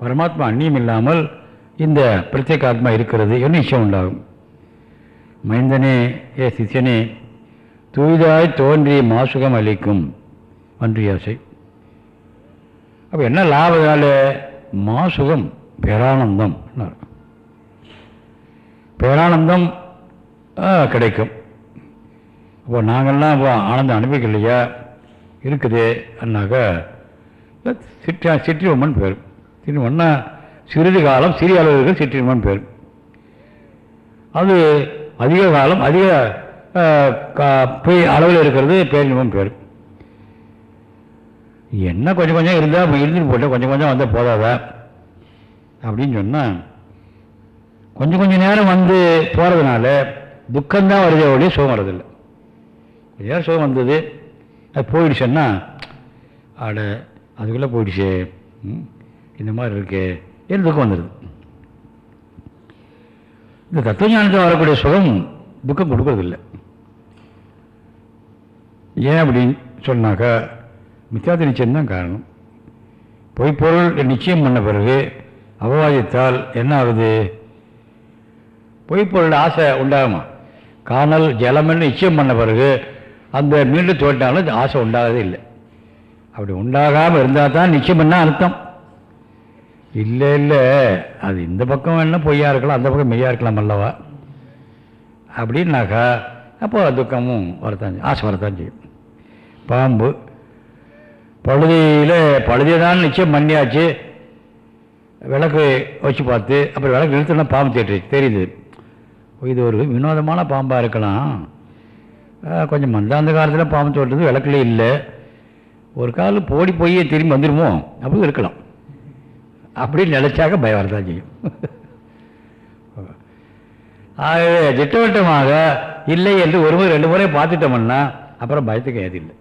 Speaker 1: பரமாத்மா அந்நியம் இல்லாமல் இந்த பிரத்யேகாத்மா இருக்கிறது என்று நிச்சயம் உண்டாகும். மைந்தனே ஏ சிஷியனே தூய்தாய் தோன்றி மாசுகம் அளிக்கும். அன்றியாசை அப்போ என்ன லாபதால் மாசுகம் பேரானந்தம் பேரானந்தம் கிடைக்கும். அப்போ நாங்கள்லாம் இப்போ ஆனந்தம் அனுபவிக்கலையா? இருக்குது அண்ணாக்கா சிற்றா சிற்றிவம்மன் பேர். சிற்றிவம்னா சிறிது காலம் சிறிய அளவு இருக்கிற சிற்றிவம்மன் பேர். அது அதிக காலம் அதிக போய் அளவில் இருக்கிறது பேரின்பம் பேர். என்ன கொஞ்சம் கொஞ்சம் இருந்தால் இருந்துட்டு போட்டு கொஞ்சம் கொஞ்சம் வந்தால் போதாதா? அப்படின்னு சொன்னால் கொஞ்சம் கொஞ்சம் நேரம் வந்து போகிறதுனால துக்கம்தான் வருதே ஒழிய சுகம் வரதில்லை கொஞ்சம் நேரம் சுகம் வந்தது அது போயிடுச்சுன்னா அட அதுக்குள்ளே போயிடுச்சு ம், இந்த மாதிரி இருக்கு என்று துக்கம் வந்துடுது இந்த தத்துவஞானத்தில் வரக்கூடிய சுகம் துக்கம் கொடுக்கறதில்லை. ஏன் அப்படின்னு சொன்னாக்கா மித்யாத நிச்சயம்தான் காரணம். பொய்ப்பொருள் நிச்சயம் பண்ண பிறகு அபவாதித்தால் என்ன ஆகுது? பொய்ப்பொருள் ஆசை உண்டாகுமா? காணல் ஜலம்னு நிச்சயம் பண்ண பிறகு அந்த மீண்டும் தோட்டாலும் ஆசை உண்டாகவே இல்லை. அப்படி உண்டாகாமல் இருந்தால் தான் நிச்சயம் பண்ணால் அர்த்தம். இல்லை இல்லை. அது இந்த பக்கம் என்ன பொய்யா இருக்கலாம் அந்த பக்கம் மெய்யா இருக்கலாம் அல்லவா? அப்படின்னாக்கா அப்போ துக்கமும் வரத்தான் செய்யும். ஆசை வரத்தான் செய்யும். பாம்பு. பழுதியில் பழுதியை தான் நிச்சயம் மண்ணியாச்சு விளக்கு வச்சு பார்த்து அப்புறம் விளக்கு நிறுத்தினா பாம்பு தேட்டு தெரியுது. இது ஒரு வினோதமான பாம்பாக இருக்கலாம். கொஞ்சம் மந்தாந்த காலத்தில் பாம்பு தோட்டது விளக்குல இல்லை. ஒரு காலம் போடி போய் திரும்பி வந்துடுமோ அப்படி இருக்கலாம். அப்படின்னு நினச்சாக்க பயம் வரதான் செய்யும். ஆகவே திட்டவட்டமாக இல்லை என்று ஒரு முறை ரெண்டு முறை பார்த்துட்டோம்னா அப்புறம் பயத்துக்கு ஏது இல்லை.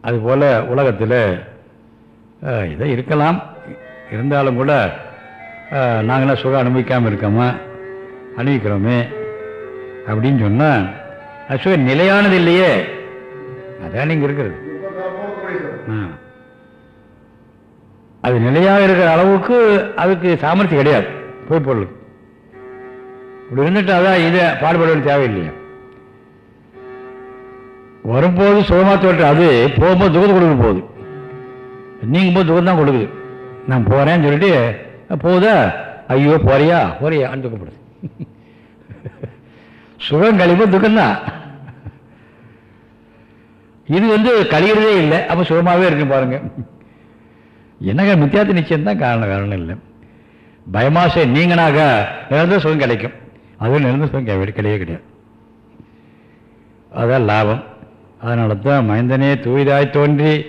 Speaker 1: அதுபோல் உலகத்தில் இதை இருக்கலாம். இருந்தாலும் கூட நாங்களாம் சுகம் அனுபவிக்காமல் இருக்கோமா அனுபவிக்கிறோமே அப்படின்னு சொன்னால் அது சுகம் நிலையானது இல்லையே. அதான் இங்கே இருக்கிறது. ஆ. அது நிலையாக இருக்கிற அளவுக்கு அதுக்கு சாமர்த்தியம் கிடையாது போய் பொருளுக்கு இப்படி இருந்துட்டு அதான் இதை பாடுபட வேண்டிய தேவையில்லையா? வரும்போது சுகமாக தோற்று அது போகும்போது துக்கத்தை கொடுக்க போகுது. நீங்கும் போது துக்கம் தான் கொடுக்குது. நான் போகிறேன்னு சொல்லிட்டு போகுதா? ஐயோ போறியா? போறியா? துக்கப்படுது. சுகம் கழிப்பு துக்கம்தான் இது வந்து கழிகிறதே இல்லை. அப்போ சுகமாகவே இருக்கு பாருங்கள் என்னங்க மித்தியாத்த நிச்சயம் தான் காரணம் காரணம் இல்லை. பயமாசை நீங்கனாக நிரந்தர சுகம் கிடைக்கும். அதுவும் நிரந்தர சுகம் கிடையவே கிடையாது. அதான் லாபம். அதனால தான் மைந்தனே தூய்தாய் தோன்றி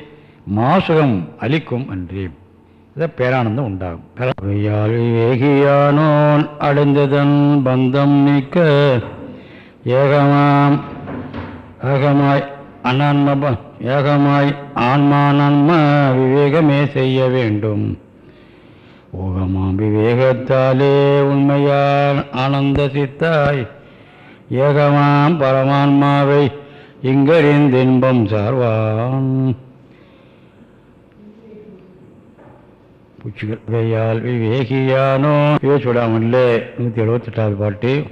Speaker 1: மாசுகம் அளிக்கும் அன்றி. இதை பேரானந்தம் உண்டாகும். பெறால் விவேகியானோன் அடைந்ததன் பந்தம் நீக்க ஏகமாம் ஏகமாய் அனான்ம ஏகமாய் ஆன்மா நன்ம விவேகமே செய்ய வேண்டும். ஓகமாம் விவேகத்தாலே உண்மையால் ஆனந்த சித்தாய். ஏகமாம் பரமான்மாவை இங்கறிந்தின்பம் சார்வான். பூச்சிகள் கையால் விவேகியானோ விவேச்சுடாமல்ல நூற்றி எழுபத்தெட்டாவது பாட்டு.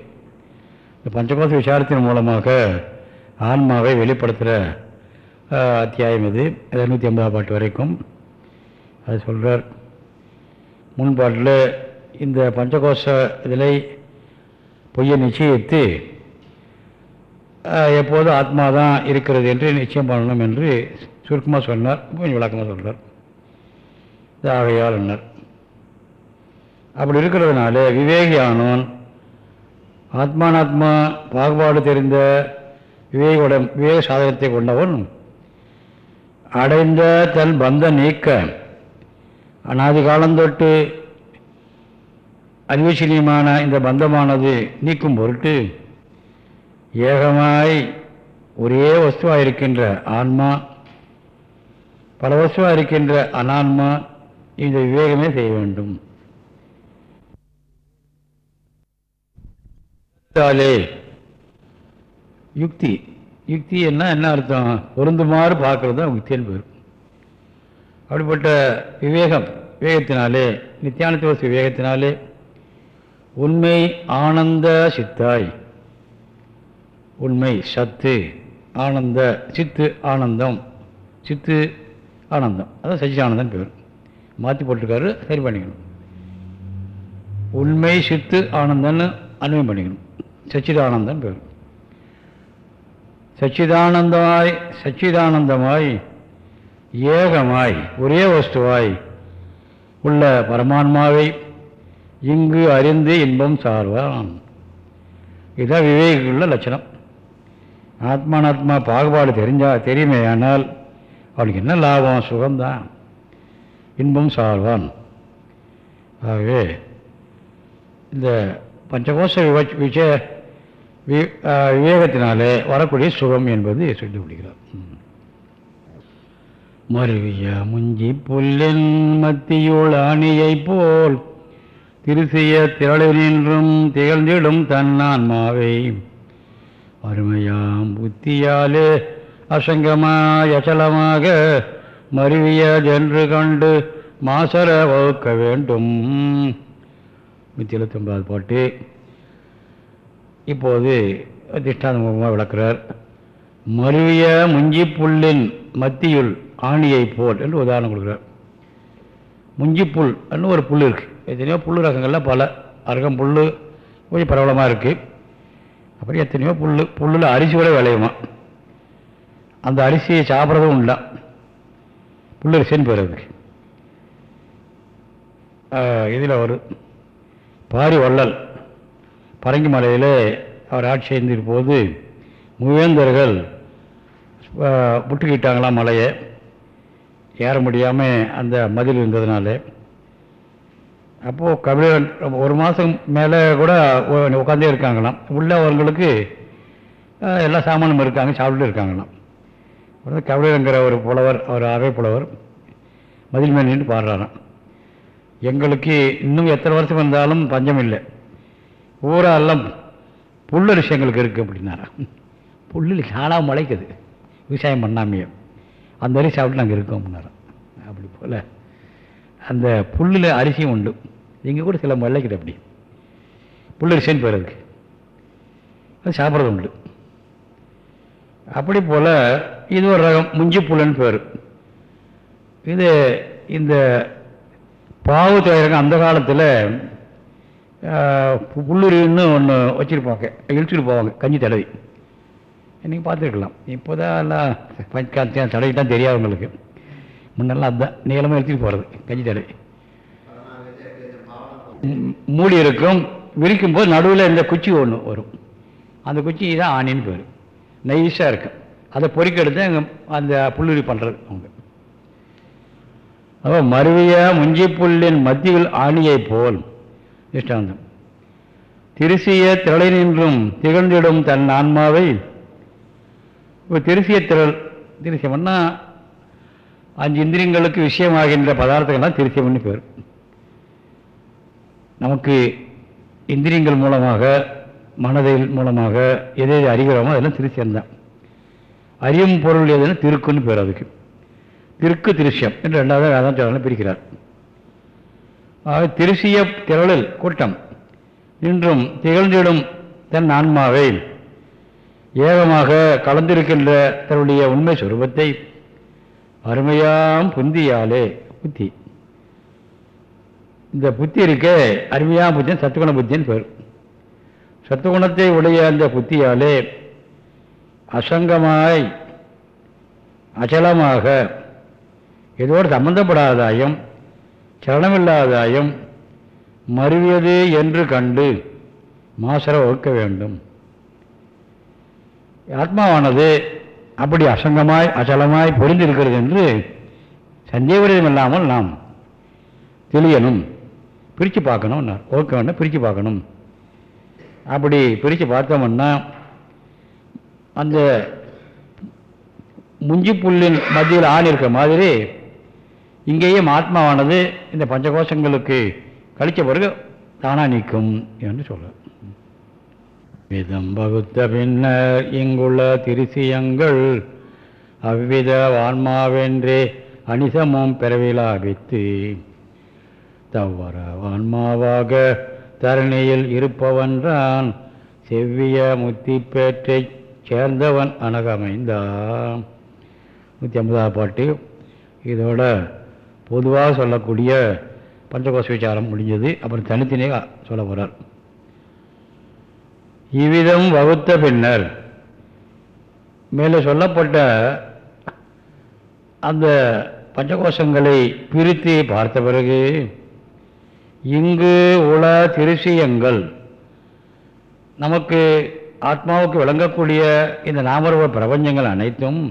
Speaker 1: இந்த பஞ்சபாச விசாரத்தின் மூலமாக ஆன்மாவை வெளிப்படுத்துகிற அத்தியாயம் இது. இரநூத்தி ஐம்பதாம் பாட்டு வரைக்கும். அது சொல்கிறார் முன்பாட்டில் இந்த பஞ்சகோஷ இதில் பொய்யை நிச்சயித்து எப்போதும் ஆத்மா தான் இருக்கிறது என்று நிச்சயம் பண்ணணும் என்று சுருக்கமாக சொன்னார். கொஞ்சம் விளக்கமாக சொல்கிறார் இது ஆகையால் என்னார் அப்படி இருக்கிறதுனால விவேகியானவன் ஆத்மானாத்மா பாகுபாடு தெரிந்த விவேகோட விவேக சாதகத்தை கொண்டவன் அடைந்த தன் பந்த நீக்க. அனாதி காலந்தொட்டு அன்வேஷணியமான இந்த பந்தமானது நீக்கும் பொருட்டு ஏகமாய் ஒரே வஸ்துவாக இருக்கின்ற ஆன்மா பல வஸ்துவாக இருக்கின்ற அனான்மா இந்த விவேகமே செய்ய வேண்டும். யுக்தி. யுக்தி என்ன என்ன அர்த்தம்? பொருந்துமாறு பார்க்கறது தான் யுக்தின்னு பேர். அப்படிப்பட்ட விவேகம் விவேகத்தினாலே நித்தியானத்துவ விவேகத்தினாலே உண்மை ஆனந்த சித்தாய். உண்மை சத்து ஆனந்த சித்து ஆனந்தம். சித்து ஆனந்தம். அதான் சச்சிதானந்தம் பேர். மாற்றி போட்டிருக்காரு சரி பண்ணிக்கணும். உண்மை சித்து ஆனந்தம்னு அனுபவம் பண்ணிக்கணும். சச்சிதானந்தன் பேர். சச்சிதானந்தமாய் சச்சிதானந்தமாய் ஏகமாய் ஒரே வஸ்துவாய் உள்ள பரமான்மாவை இங்கு அறிந்து இன்பம் சார்வான். இதுதான் விவேகிக்குள்ள லட்சணம். ஆத்மானாத்மா பாகுபாடு தெரிஞ்சா தெரியுமே ஆனால் அவனுக்கு என்ன லாபம்? சுகம்தான். இன்பம் சார்வான். ஆகவே இந்த பஞ்சகோஷ விவ விஷய விவேகத்தினாலே வரக்கூடிய சுகம் என்பது சொல்லி விடுகிறார் மருவிய முஞ்சி புல்லின் மத்தியுள் அணியை போல் திருசிய திரளினின்றும் திகழ்ந்திடும் தன்னான்மாவை அருமையாம் புத்தியாலே அசங்கமாய் அச்சலமாக மருவியதென்று கண்டு மாசர வகுக்க வேண்டும். நூற்றி எழுபத்தொன்பதாவது பாட்டு. இப்போது திஷ்டாந்தமாக விளக்கிறார். மருவிய முஞ்சி புல்லின் மத்தியுள் ஆணியை போல் என்று உதாரணம் கொடுக்குறார். முஞ்சிப்புல் அப்படின்னு ஒரு புல் இருக்குது எத்தனையோ புல் ரகங்கள்லாம் பல. அரகம் புல் கொஞ்சம் பிரபலமாக இருக்குது அப்புறம் எத்தனையோ புல் புல்லில் அரிசி கூட விளையுமா? அந்த அரிசியை சாப்பிட்றதும் உண்டா? புல்லரிசின்னு பேர் அதுக்கு. இதில் ஒரு பாரி வள்ளல் பரங்கி மலையில் அவர் ஆட்சி செய்திருந்த போது முவேந்தர்கள் முட்டுக்கிட்டாங்களாம் மலையை. ஏற முடியாமல் அந்த மதில் இருந்ததுனால. அப்போது கபிலன் ஒரு மாதம் மேலே கூட உட்காந்தே இருக்காங்களாம். உள்ளே அவங்களுக்கு எல்லா சாமானும் இருக்காங்க சாப்பிட்டு இருக்காங்களாம். அப்புறம் கபிலங்கிற ஒரு புலவர் அவர் அரை புலவர் மதில் மேல் நின்று பாடுறாராம். எங்களுக்கு இன்னும் எத்தனை வருஷம் இருந்தாலும் பஞ்சம் இல்லை. ஊரெல்லாம் புல்லரிசி எங்களுக்கு இருக்குது அப்படின்னாரா. புல்லில் சாலாக முளைக்குது. விவசாயம் பண்ணாமையே. அந்த அரிசி சாப்பிட்டு நாங்கள் இருக்கோம் அப்படின்னாரா. அப்படி போல் அந்த புல்லில் அரிசியும் உண்டு. இங்கே கூட சில முளைக்குது அப்படி. புல்லரிசின்னு பேர் அது சாப்பிட்றது உண்டு. அப்படி போல் இது ஒரு ரகம் முஞ்சி புல்லுன்னு பேர். இது இந்த பாவு தயாரங்க அந்த காலத்தில் புல்லுரின்னு ஒன்று வச்சுருப்பாங்க. இழுத்துட்டு போவாங்க கஞ்சி தடவி. இன்றைக்கி பார்த்துருக்கலாம். இப்போ தான் எல்லாம் தடவி தடவிட்டான் தெரியாது உங்களுக்கு முன்னெல்லாம் அதுதான் நீளமாக இழுத்துட்டு போகிறது கஞ்சி தடவி. மூடி இருக்கும் விரிக்கும் போது நடுவில் இந்த குச்சி ஒன்று வரும். அந்த குச்சி தான் ஆணின்னு பேர். நைஸாக இருக்கும் அதை பொறிக்கெடுத்து அந்த புல்லுரி பண்ணுறது அவங்க. அப்போ மருவிய முஞ்சி புல்லின் மத்தியில் ஆணியை போல் இஷ்டாந்தம். திருசிய திரளை நின்றும் திகழ்ந்திடும் தன் ஆன்மாவை. இப்போ திருசிய திரள் திருசியம்னா அஞ்சு இந்திரியங்களுக்கு விஷயமாகின்ற பதார்த்தங்கள்லாம் திருசியம்னு பேர். நமக்கு இந்திரியங்கள் மூலமாக மனதில் மூலமாக எது எது அறிகிறோமோ அதெல்லாம் திருசியம்தான். அறியும் பொருள் எதுன்னு திருக்குன்னு பேர் அதுக்கு. திருக்கு திருஷ்யம் என்று ரெண்டாவது வேதாந்த பிரிக்கிறார். ஆக திருசிய திரளில் கூட்டம். இன்றும் திகழ்ந்திடும் தன் ஆன்மாவை. ஏகமாக கலந்திருக்கின்ற தன்னுடைய உண்மை சுரூபத்தை அருமையாம் புந்தியாலே. புத்தி. இந்த புத்தி இருக்க அருமையாம் புத்தி சத்துகுண புத்தின்னு பேர் சத்துகுணத்தை உடைய அந்த புத்தியாலே அசங்கமாய் அச்சலமாக இதோடு சம்பந்தப்படாதாயும் சரணமில்லாதாயும் மருவியது என்று கண்டு மாசர வகுக்க வேண்டும். ஆத்மாவானது அப்படி அசங்கமாய் அச்சலமாய் பொருந்திருக்கிறது என்று சந்தேகம் இல்லாமல் நாம் தெளியணும். பிரித்து பார்க்கணும் ஓக்க வேண்டாம் பிரித்து பார்க்கணும். அப்படி பிரித்து பார்த்தோம்னா அந்த முஞ்சி புல்லின் மத்தியில் ஆண் இருக்க மாதிரி இங்கேயும் ஆத்மாவானது இந்த பஞ்சகோஷங்களுக்கு கழித்த பிறகு தானாக நிற்கும் என்று சொல்ல விதம் வகுத்த பின்னர் இங்குள்ள திருசியங்கள் அவ்வித வான்மாவென்றே அனிசமும் பிறவிலாபித்து. தவற வான்மாவாக தரணியில் இருப்பவன்றான் செவ்விய முத்திப்பேற்றை சேர்ந்தவன் அணகமைந்தான் நூற்றி ஐம்பதாவது பாட்டு. இதோட பொதுவாக சொல்லக்கூடிய பஞ்சகோஷ விசாரம் முடிஞ்சது. அப்புறம் தனித்தனியே சொல்ல போகிறார் இவ்விதம் வகுத்த பின்னர் மேலே சொல்லப்பட்ட அந்த பஞ்சகோஷங்களை பிரித்து பார்த்த பிறகு இங்கு உள திருசியங்கள் நமக்கு ஆத்மாவுக்கு விளங்கக்கூடிய இந்த நாமரூப பிரபஞ்சங்கள் அனைத்தும்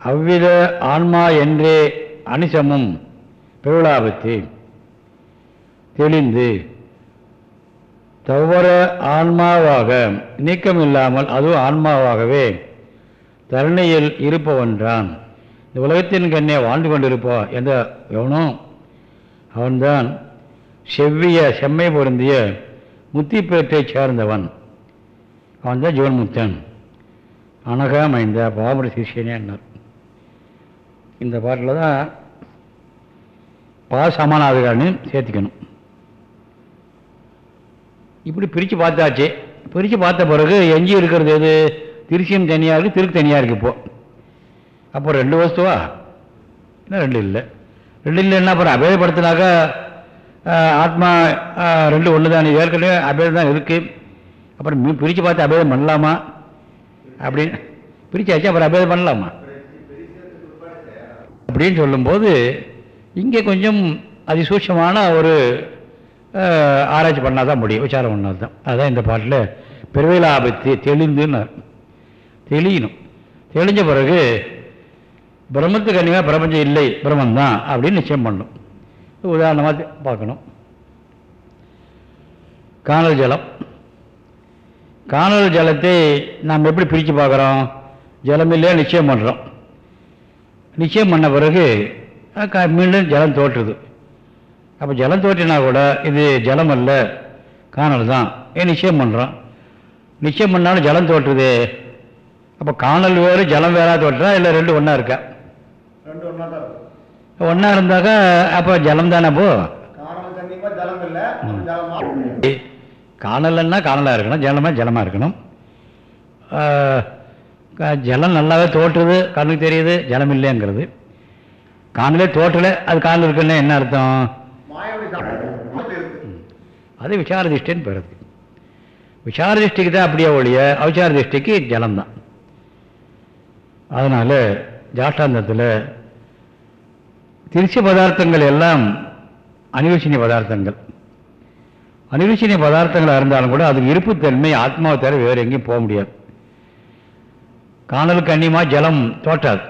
Speaker 1: அவ்வித ஆன்மா என்றே அனிசமும் பெருளாபத்து தெளிந்து தவற ஆன்மாவாக நீக்கம் இல்லாமல் அதுவும் ஆன்மாவாகவே தரணியில் இருப்பவன்றான். இந்த உலகத்தின் கண்ணே வாழ்ந்து கொண்டிருப்பா எந்த எவனோ? அவன்தான் செவ்விய செம்மை பொருந்திய முத்திப்பேட்டைச் சேர்ந்தவன். அவன்தான் ஜீவன்முத்தன் அனகாமைந்த பாபுர சிஷியனே என்னார் இந்த பாட்டில் தான் பா சமானாதிகாரன்னு சேர்த்துக்கணும். இப்படி பிரித்து பார்த்தாச்சு. பிரித்து பார்த்த பிறகு எஞ்சி இருக்கிறது எது? திருச்சியும் தனியாக இருக்குது திருக்கு தனியாக இருக்குது இப்போது அப்போ ரெண்டு வஸ்துவா? இன்னும் ரெண்டு இல்லை. ரெண்டு இல்லைன்னா அப்புறம்? அபேதப்படுத்தினாக்கா ஆத்மா ரெண்டு ஒன்று தான். ஏற்கனவே அபேதம் தான் இருக்குது அப்புறம் பிரித்து பார்த்து அபேதம் பண்ணலாமா? அப்படின்னு. பிரிச்சாச்சு அப்புறம் அபேதம் பண்ணலாமா? அப்படின்னு சொல்லும்போது இங்கே கொஞ்சம் அதிசூட்சமான ஒரு ஆராய்ச்சி பண்ணால் தான் முடியும் விசாரம் பண்ணால் தான் அதுதான் இந்த பாட்டில் பெருவேல ஆபத்து தெளிந்துன்னு தெளியணும். தெளிஞ்ச பிறகு பிரம்மத்துக்கு அன்னியாக பிரபஞ்சம் இல்லை பிரம்மந்தான் அப்படின்னு நிச்சயம் பண்ணணும் உதாரணமாக பார்க்கணும். காணல் ஜலம். காணல் ஜலத்தை நாம் எப்படி பிரித்து பார்க்குறோம்? ஜலம் இல்லையா நிச்சயம் பண்ணுறோம் நிச்சயம் பண்ண பிறகு மீண்டும் ஜலம் தோற்றுது. அப்போ ஜலம் தோற்றினா கூட இது ஜலம் அல்ல காணல் தான். ஏன் நிச்சயம் பண்ணுறோம் நிச்சயம் பண்ணாலும் ஜலம் தோற்றுது. அப்போ காணல் வேறு ஜலம் வேறா தோற்றா இல்லை ரெண்டு ஒன்றா இருக்கா?
Speaker 2: ரெண்டு ஒன்றா தான்
Speaker 1: ஒன்றா இருந்தாக்கா அப்போ ஜலம் தானே அப்போ? காணலன்னா காணலாக இருக்கணும் ஜலமா ஜலமாக இருக்கணும். ஜலம் நல்லாவே தோற்றுது கண்ணுக்கு தெரியுது ஜலம் இல்லைங்கிறது. காணலே தோற்றலை அது காணல் இருக்குன்னா என்ன அர்த்தம்? அது விசார திருஷ்டின்னு பெறுது விசார திருஷ்டிக்கு தான் அப்படியே ஒழிய அவிசார திருஷ்டிக்கு ஜலம்தான் அதனால் ஜாஷ்டாந்தத்தில் திருச்சி பதார்த்தங்கள் எல்லாம் அனிவசனிய பதார்த்தங்கள். அனிவசனிய பதார்த்தங்களாக இருந்தாலும் கூட அதுக்கு இருப்புத்தன்மை ஆத்மாவை தவிர வேறு எங்கேயும் போக முடியாது. காணலுக்கு அந்நியமாக ஜலம் தோற்றாது.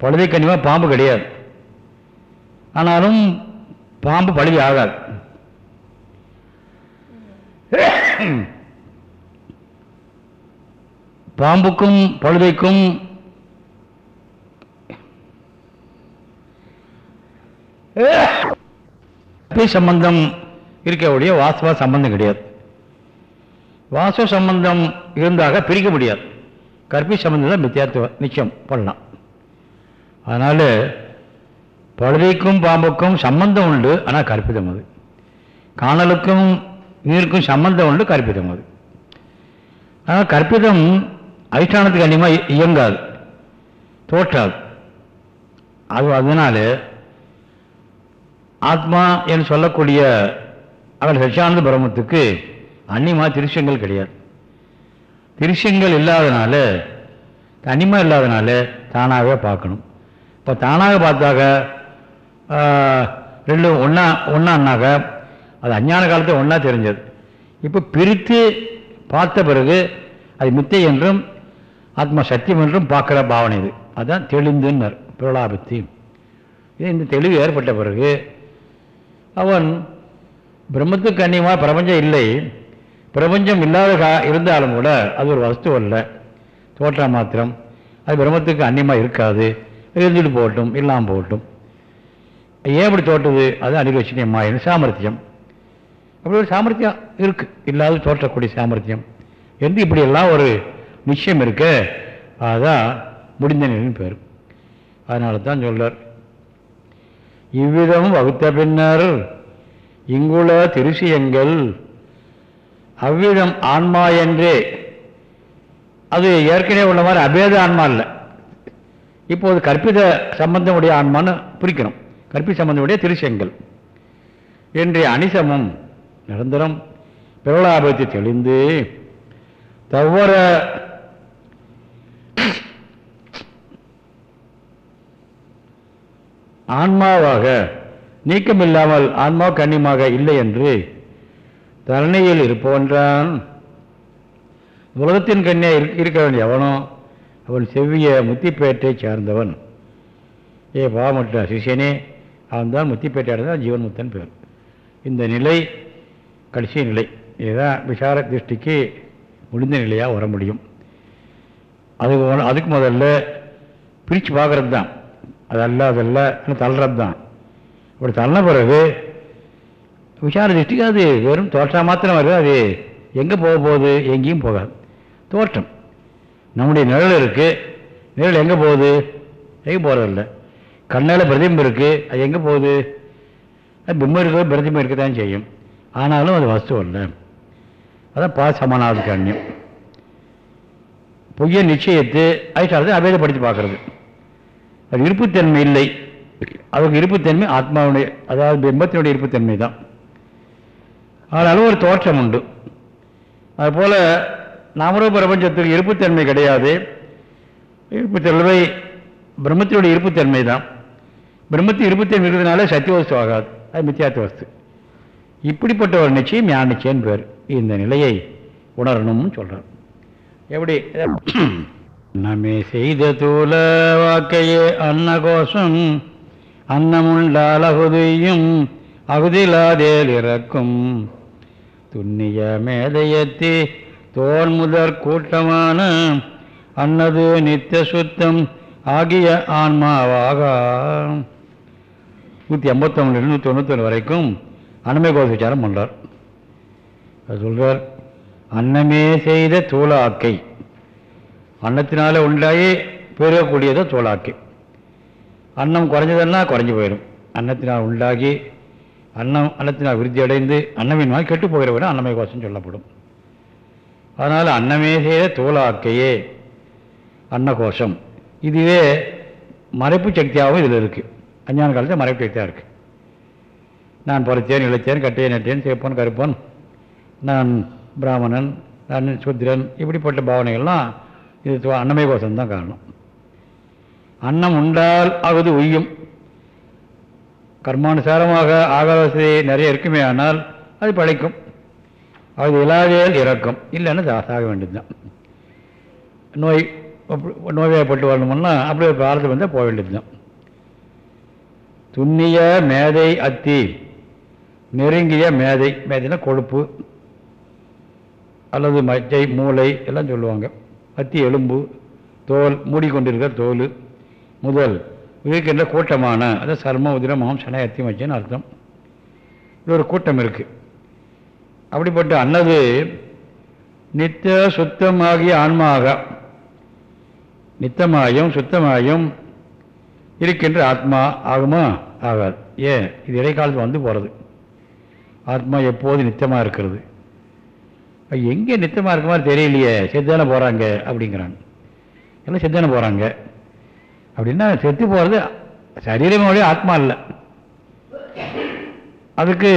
Speaker 1: பழுதைக்கு அந்நியமாக பாம்பு கிடையாது. ஆனாலும் பாம்பு பழுதி ஆகாது. பாம்புக்கும் பழுதைக்கும் சம்பந்தம் இருக்கக்கூடிய வாஸ்தவ சம்பந்தம் கிடையாது. வாஸ்தவ சம்பந்தம் இருந்தாக பிரிக்க முடியாது. கற்பி சம்பந்தம் தான் மித்தியாத்துவ நிச்சயம் பண்ணலாம் அதனால் பழுதைக்கும் பாம்புக்கும் சம்பந்தம் உண்டு ஆனால் கற்பிதம் அது. காணலுக்கும் நீருக்கும் சம்பந்தம் உண்டு கற்பிதம் அது. ஆனால் கற்பிதம் அதிஷ்டானத்துக்கு அதிகமாக இயங்காது. தோற்றாது. அது அதனால் ஆத்மா என்று சொல்லக்கூடிய அவள் சச்சியானந்த பிரம்மத்துக்கு அந்நியமாக திருஷ்யங்கள் கிடையாது. திருஷ்யங்கள் இல்லாதனால தனிமை இல்லாதனால தானாகவே பார்க்கணும். இப்போ தானாக பார்த்தாக ரெண்டு ரெண்டும் ஒன்றா ஒன்றான்னாக்க அது அஞ்ஞான காலத்தில் ஒன்றா தெரிஞ்சது. இப்போ பிரித்து பார்த்த பிறகு அது மித்தை என்றும் ஆத்மா சத்தியம் என்றும் பார்க்குற பாவனை இது. அதுதான் தெளிந்துன்னர் பிரலாபத்தி இது இந்த தெளிவு ஏற்பட்ட பிறகு அவன் பிரம்மத்துக்கு அந்நியமாக பிரபஞ்சம் இல்லை. பிரபஞ்சம் இல்லாத கா இருந்தாலும் கூட அது ஒரு வஸ்து அல்ல. தோற்றம் மாத்திரம். அது பிரம்மத்துக்கு அந்நியமாக இருக்காது. இருந்துட்டு போகட்டும் இல்லாமல் போகட்டும். ஏன் இப்படி தோற்றுது? அது அனிர்வச்சனியமாயின சாமர்த்தியம். அப்படி ஒரு சாமர்த்தியம் இருக்குது இல்லாத தோற்றக்கூடிய சாமர்த்தியம். என்று இப்படியெல்லாம் ஒரு நிச்சயம் இருக்க? அதுதான் முடிந்த நிலைன்னு பேர். அதனால தான் சொல்றார். இவ்விதம் வகுத்த பின்னர் இங்குள்ள திருசியங்கள் அவ்விதம் ஆன்மா என்றே. அது ஏற்கனவே உள்ள மாதிரி அபேத ஆன்மா இல்லை இப்போது கற்பித சம்பந்தமுடைய ஆன்மான்னு பிரிக்கணும். கற்பித சம்பந்தமுடைய திருசியங்கள் என்று அனிசமம் நிரந்தரம் பிரபலாபத்தை தெளிந்து தவற ஆன்மாவாக நீக்கமில்லாமல் ஆன்மா கண்ணியமாக இல்லை என்று தரணியில் இருப்பவன்றான். உலகத்தின் கண்ணே இருக்கிறவன் இருக்க எவனோ அவன் செவ்விய முத்திப்பேட்டை சார்ந்தவன். ஏ பாவமற்ற சிஷியனே அவன்தான் முத்திப்பேட்டை அடைந்தான் ஜீவன் முத்தன் பேர் இந்த நிலை கடைசி நிலை. இதுதான் விசார திருஷ்டிக்கு முடிந்த நிலையாக வர முடியும். அது அதுக்கு முதல்ல பிரித்து பார்க்கறது தான் அதல்ல அதல்ல தள்ளுறது தான் அப்படி தள்ளின பிறகு விசார திருஷ்டிக்கு அது வெறும் தோற்றம் மாத்திரம் வருது. அது எங்கே போக போகுது? எங்கேயும் போகாது. தோற்றம். நம்முடைய நிழல் இருக்குது நிழல் எங்கே போகுது? எங்கே போகிறதில்ல கண்ணால் பிரதிபம் இருக்குது அது எங்கே போகுது? அது பிம்மம் இருக்க பிரதிபம் இருக்க தான் செய்யும். ஆனாலும் அது வஸ்து இல்லை அதான் பா சமானாவது கண்ணியம் பொய்ய நிச்சயத்து அதிசாரத்தை அபேதப்படுத்தி பார்க்கறது. அது இருப்புத்தன்மை இல்லை. அவருக்கு இருப்புத்தன்மை ஆத்மாவுடைய அதாவது பிம்பத்தினுடைய இருப்புத்தன்மை தான் ஆனாலும் ஒரு தோற்றம் உண்டு. அதுபோல் நாமரூப பிரபஞ்சத்துக்கு இருப்புத்தன்மை கிடையாது. இருப்புத்தன்மை பிரம்மத்தினுடைய இருப்புத்தன்மை தான். பிரம்மத்தின் இருப்புத்தன்மை இருக்கிறதுனால சத்தியவஸ்து ஆகாது. அது மித்தியார்த்த வஸ்து. இப்படிப்பட்ட ஒரு நிச்சயம் ஞான நிச்சயம் பேர் இந்த நிலையை உணரணும்னு சொல்கிறார் எப்படி? நம்மை செய்த தூல வாக்கையே அன்னகோஷம் அன்னமுண்டால் அகுதியும் அகுதிலாதேல் இறக்கும். துண்ணிய மேதையத்தி தோல் முதற் கூட்டமான அன்னது நித்திய சுத்தம் ஆகிய ஆன்மாவாக. நூற்றி ஐம்பத்தொன்னுலேருந்து நூற்றி தொண்ணூத்தொன்று வரைக்கும் அன்னமே கோஷ விசாரம் பண்ணுறார் அது சொல்கிறார் அன்னமே செய்த தோலாக்கை. அன்னத்தினால உண்டாகி பெருகக்கூடியதை தோலாக்கை. அன்னம் குறைஞ்சதுன்னா குறைஞ்சி போயிடும் அன்னத்தினால் உண்டாகி அன்னம் அன்னத்தினால் விருத்தி அடைந்து அன்னமின்னால் கெட்டு போகிறவரை அன்னமய கோஷம் சொல்லப்படும். அதனால் அன்னமே செய்த தோலாக்கையே அன்னகோஷம். இதுவே மறைப்பு சக்தியாகவும் இதில் இருக்குது அஞ்ஞான காலத்தில் மறைப்பு சக்தியாக இருக்குது நான் பொறுத்தேன் இழைத்தேன் கட்டையை நட்டேன் சேப்பன் கருப்பன் நான் பிராமணன் நான் சுத்திரன் இப்படிப்பட்ட பாவனைகள்லாம் இது அன்னமய கோஷம் தான் காரணம். அன்னம் உண்டால் அவது உய்யும். கர்மானுசாரமாக ஆகாத வசதி நிறைய இருக்குமே ஆனால் அது பழைக்கும். அது இல்லாதேல் இறக்கும். இல்லைன்னா சாக வேண்டியதுதான். நோய் நோய்வாய்ப்பட்டு வரணும்னா அப்படி ஒரு காலத்தில் வந்தால் போக வேண்டியது தான் துண்ணிய மேதை அத்தி நெருங்கிய மேதை மேதைனா கொழுப்பு அல்லது மஜ்ஜை மூளை எல்லாம் சொல்லுவாங்க. அத்தி எலும்பு தோல் மூடிக்கொண்டிருக்கிற தோல் முதல் இருக்கின்ற கூட்டமான? அதாவது சர்ம உதிரம் மாம்சனை அத்தி மஜ்ஜைன்னு அர்த்தம். இது ஒரு கூட்டம் இருக்குது அப்படிப்பட்ட அன்னது நித்த சுத்தமாகிய ஆன்மாக. நித்தமாயும் சுத்தமாயும் இருக்கின்ற ஆத்மா ஆகுமா? ஆகாது. ஏன்? இது இடைக்காலத்தில் வந்து போகிறது ஆத்மா எப்போது நித்தமாக இருக்கிறது? எங்கே நித்தமாக இருக்க மாதிரி தெரியலையே. செத்தான போகிறாங்க அப்படிங்கிறாங்க. எல்லாம் செத்தானே போகிறாங்க அப்படின்னா செத்து போகிறது சரீரமோடைய ஆத்மா இல்லை அதுக்கு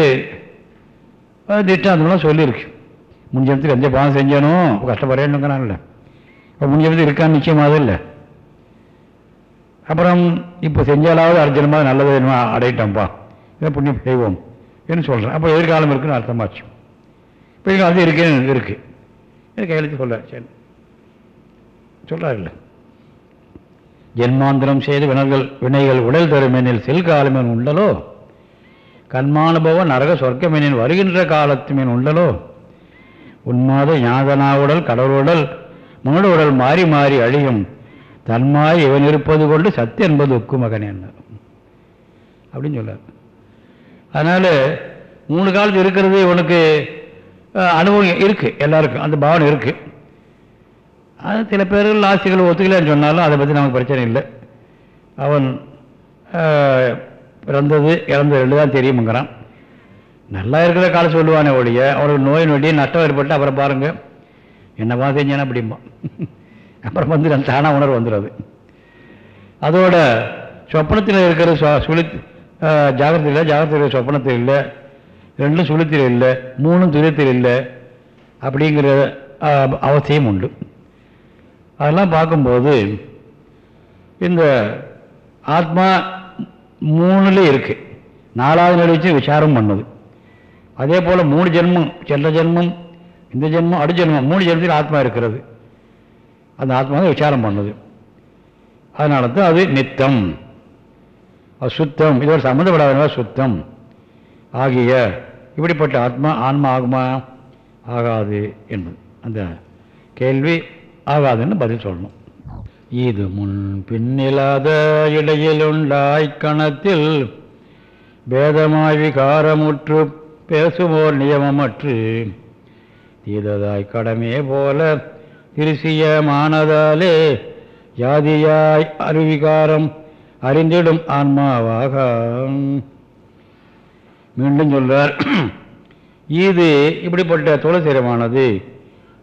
Speaker 1: திட்டாந்தம்லாம் சொல்லியிருக்கு. முன்ஜமத்துக்கு எந்த பாவம் செஞ்சானோ கஷ்டப்படுறேன்னுங்கிறான்ல. இப்போ முன்ஜமத்துக்கு இருக்கான்னு நிச்சயமாக இல்லை. அப்புறம் இப்போ செஞ்சாலாவது அர்ஜனமாக நல்லது அடையிட்டோம்ப்பா இதை புண்ணியம் செய்வோம் என்று சொல்கிறேன் அப்போ எதிர்காலம் இருக்குன்னு அர்த்தமாச்சு. இப்போ எதிர்காலத்து இருக்குன்னு இருக்குது இது கையெழுத்து சொல்ல சரி சொல்கிறாருல்ல ஜென்மாந்திரம் செய்து வினர்கள் வினைகள் உடல் தருமெனில் செல் காலமேன் உண்டலோ? கண்மானுபவ நரக சொர்க்கமெனின் வருகின்ற காலத்துமேன் உண்டலோ? உன்மாத ஞாதனாவுடல் கடவுளுடல் முகடு உடல் மாறி மாறி அழியும். தன்மாய் இவன் இருப்பது கொண்டு சத்து என்பது உக்கு மகன் என்ன? அப்படின்னு சொல்லார் அதனால் மூணு காலத்து இருக்கிறது இவனுக்கு அனுபவம் இருக்குது எல்லாருக்கும். அந்த பாவனை இருக்குது அது சில பேர்கள் ஆசிரியர்கள் ஒத்துக்கலைன்னு சொன்னாலும் அதை பற்றி நமக்கு பிரச்சனை இல்லை. அவன் பிறந்தது இறந்தது ரெண்டு தான் தெரியுமுங்கிறான். நல்லா இருக்கிற காலம் சொல்லுவானே ஒழிய அவனுக்கு நோய் நொடி நஷ்டம் ஏற்பட்டு அப்புறம் பாருங்கள் என்னப்பா செஞ்சானா அப்படிம்பா. அப்புறம் வந்து அந்த தானா உணர்வு வந்துடுது அதோட சொப்பனத்தில் இருக்கிற சுழி ஜாகிரத்தில் இல்லை ஜாகிரத்தில் சொப்பனத்தில் இல்லை ரெண்டும் சுளுத்தில் இல்லை மூணும் துரியத்தில் இல்லை அப்படிங்கிற அவசியம் உண்டு. அதெல்லாம் பார்க்கும்போது இந்த ஆத்மா மூணுல இருக்குது நாலாவது நிலை வச்சு விசாரம் பண்ணுது. அதே போல் மூணு ஜென்மம் சென்ற ஜென்மம் இந்த ஜென்மம் அடு ஜென்மம் மூணு ஜென்மத்தில் ஆத்மா இருக்கிறது. அந்த ஆத்மாவை விசாரம் பண்ணுது. அதனால தான் அது நித்தம். அது சுத்தம் இதோட சம்மந்தப்படாத சுத்தம். ஆகிய இப்படிப்பட்ட ஆத்மா ஆன்மா ஆகுமா? ஆகாது என்பது. அந்த கேள்வி ஆகாதுன்னு பதில் சொல்லணும். இது முன் பின்னில்லாத இடையிலுண்டாய் கணத்தில் பேதமாய் விகாரமுற்று பேசுவோர் நியமமற்று தீததாய் கடமே போல திருசியமானதாலே ஜாதியாய் அருவிகாரம் அறிந்திடும் ஆன்மாவாக. மீண்டும் சொல்றார் இது இப்படிப்பட்ட துளசிரமானது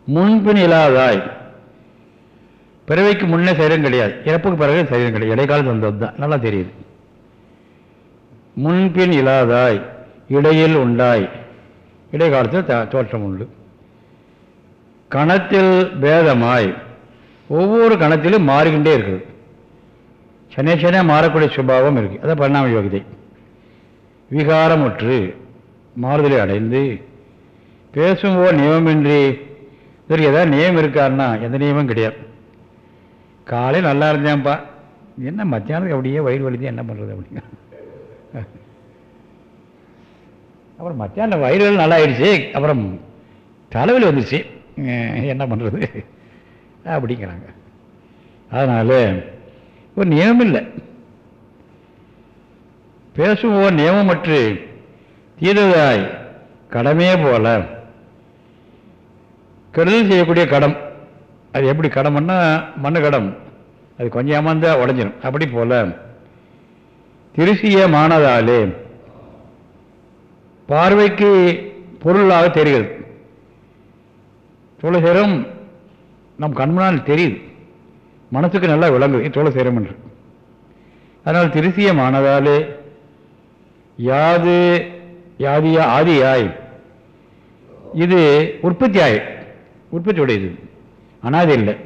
Speaker 1: முன்பின் இல்லாதாய் பிறவைக்கு முன்னே சரீரம் கிடையாது. இறப்புக்கு பிறகு சரீரம் கிடையாது. இடைக்காலத்து வந்தது தான். நல்லா தெரியுது. முன்பின் இல்லாதாய் இடையில் உண்டாய். இடைக்காலத்தில் த- தோற்றம் உண்டு. கணத்தில் பேதமாய். ஒவ்வொரு கணத்திலும் மாறிக்கிட்டே இருக்குது. சனே சனே மாறக்கூடிய சுபாவம் இருக்குது அதான் பரிணாம யோகிதை. விகாரமுற்று மாறுதலை அடைந்து பேசும்போது நியமமின்றி இதற்கு ஏதாவது நியமம் இருக்காருன்னா எந்த நியமம் கிடையாது. காலையில் நல்லா இருந்தேன்ப்பா. என்ன மத்தியானத்துக்கு அப்படியே வயிறு வலிது என்ன பண்ணுறது அப்படிங்க அப்புறம் மத்தியானம் வயிறு வலி நல்லா ஆயிடுச்சு அப்புறம் தலைவலி வந்துருச்சு. என்ன பண்ணுறது அப்படிங்கிறாங்க. அதனால் ஒரு நியமம் இல்லை. பேசுவோர் நியமமற்று தீரதாய் கடமையே போல. கெடுதல் செய்யக்கூடிய கடம் அது எப்படி கடம்னா மண்ணு கடம். அது கொஞ்சம் ஏமாந்தா உடஞ்சிடும் அப்படி போல திருசிய மானதாலே பார்வைக்கு பொருளாக தெரிகிறது. துளசேரம் நம் கண்முன்னால் தெரியுது. மனசுக்கு நல்லா விளங்குது துளசேரம் என்று? அதனால் திருசியமானதாலே யாது யாதியா ஆதியாய் இது உற்பத்தியாய். உற்பத்தி உடையது அனாதி இல்லை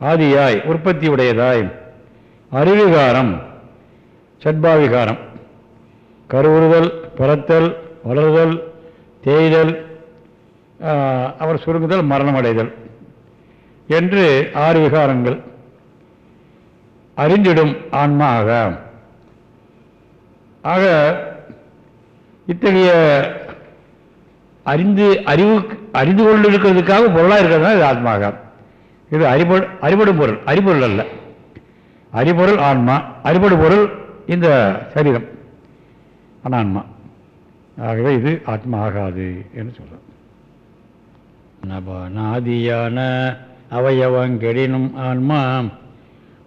Speaker 1: ஆதியாய் உற்பத்தி உடையதாய் அறிவிகாரம் சட்பாவிகாரம் கருவுறுதல் பரத்தல் வளருதல் தேய்தல் அவர் சுருங்குதல் மரணம் அடைதல் என்று ஆறு விகாரங்கள். அறிந்திடும் ஆன்மா ஆக. ஆக இத்தகைய அறிந்து அறிவு அறிந்து கொண்டு இருக்கிறதுக்காக பொருளாக இருக்கிறதுனா இது ஆத்மாக. இது அறிபொருள் அறிபடும் பொருள் அறிபொருள் அல்ல. அறிபொருள் ஆன்மா அறிபடு பொருள் இந்த சரீரம். அனான்மா ஆகவே இது ஆத்மா ஆகாது என்று சொல்றோம். நபானாதியான அவயவங்கெடினும் ஆன்மா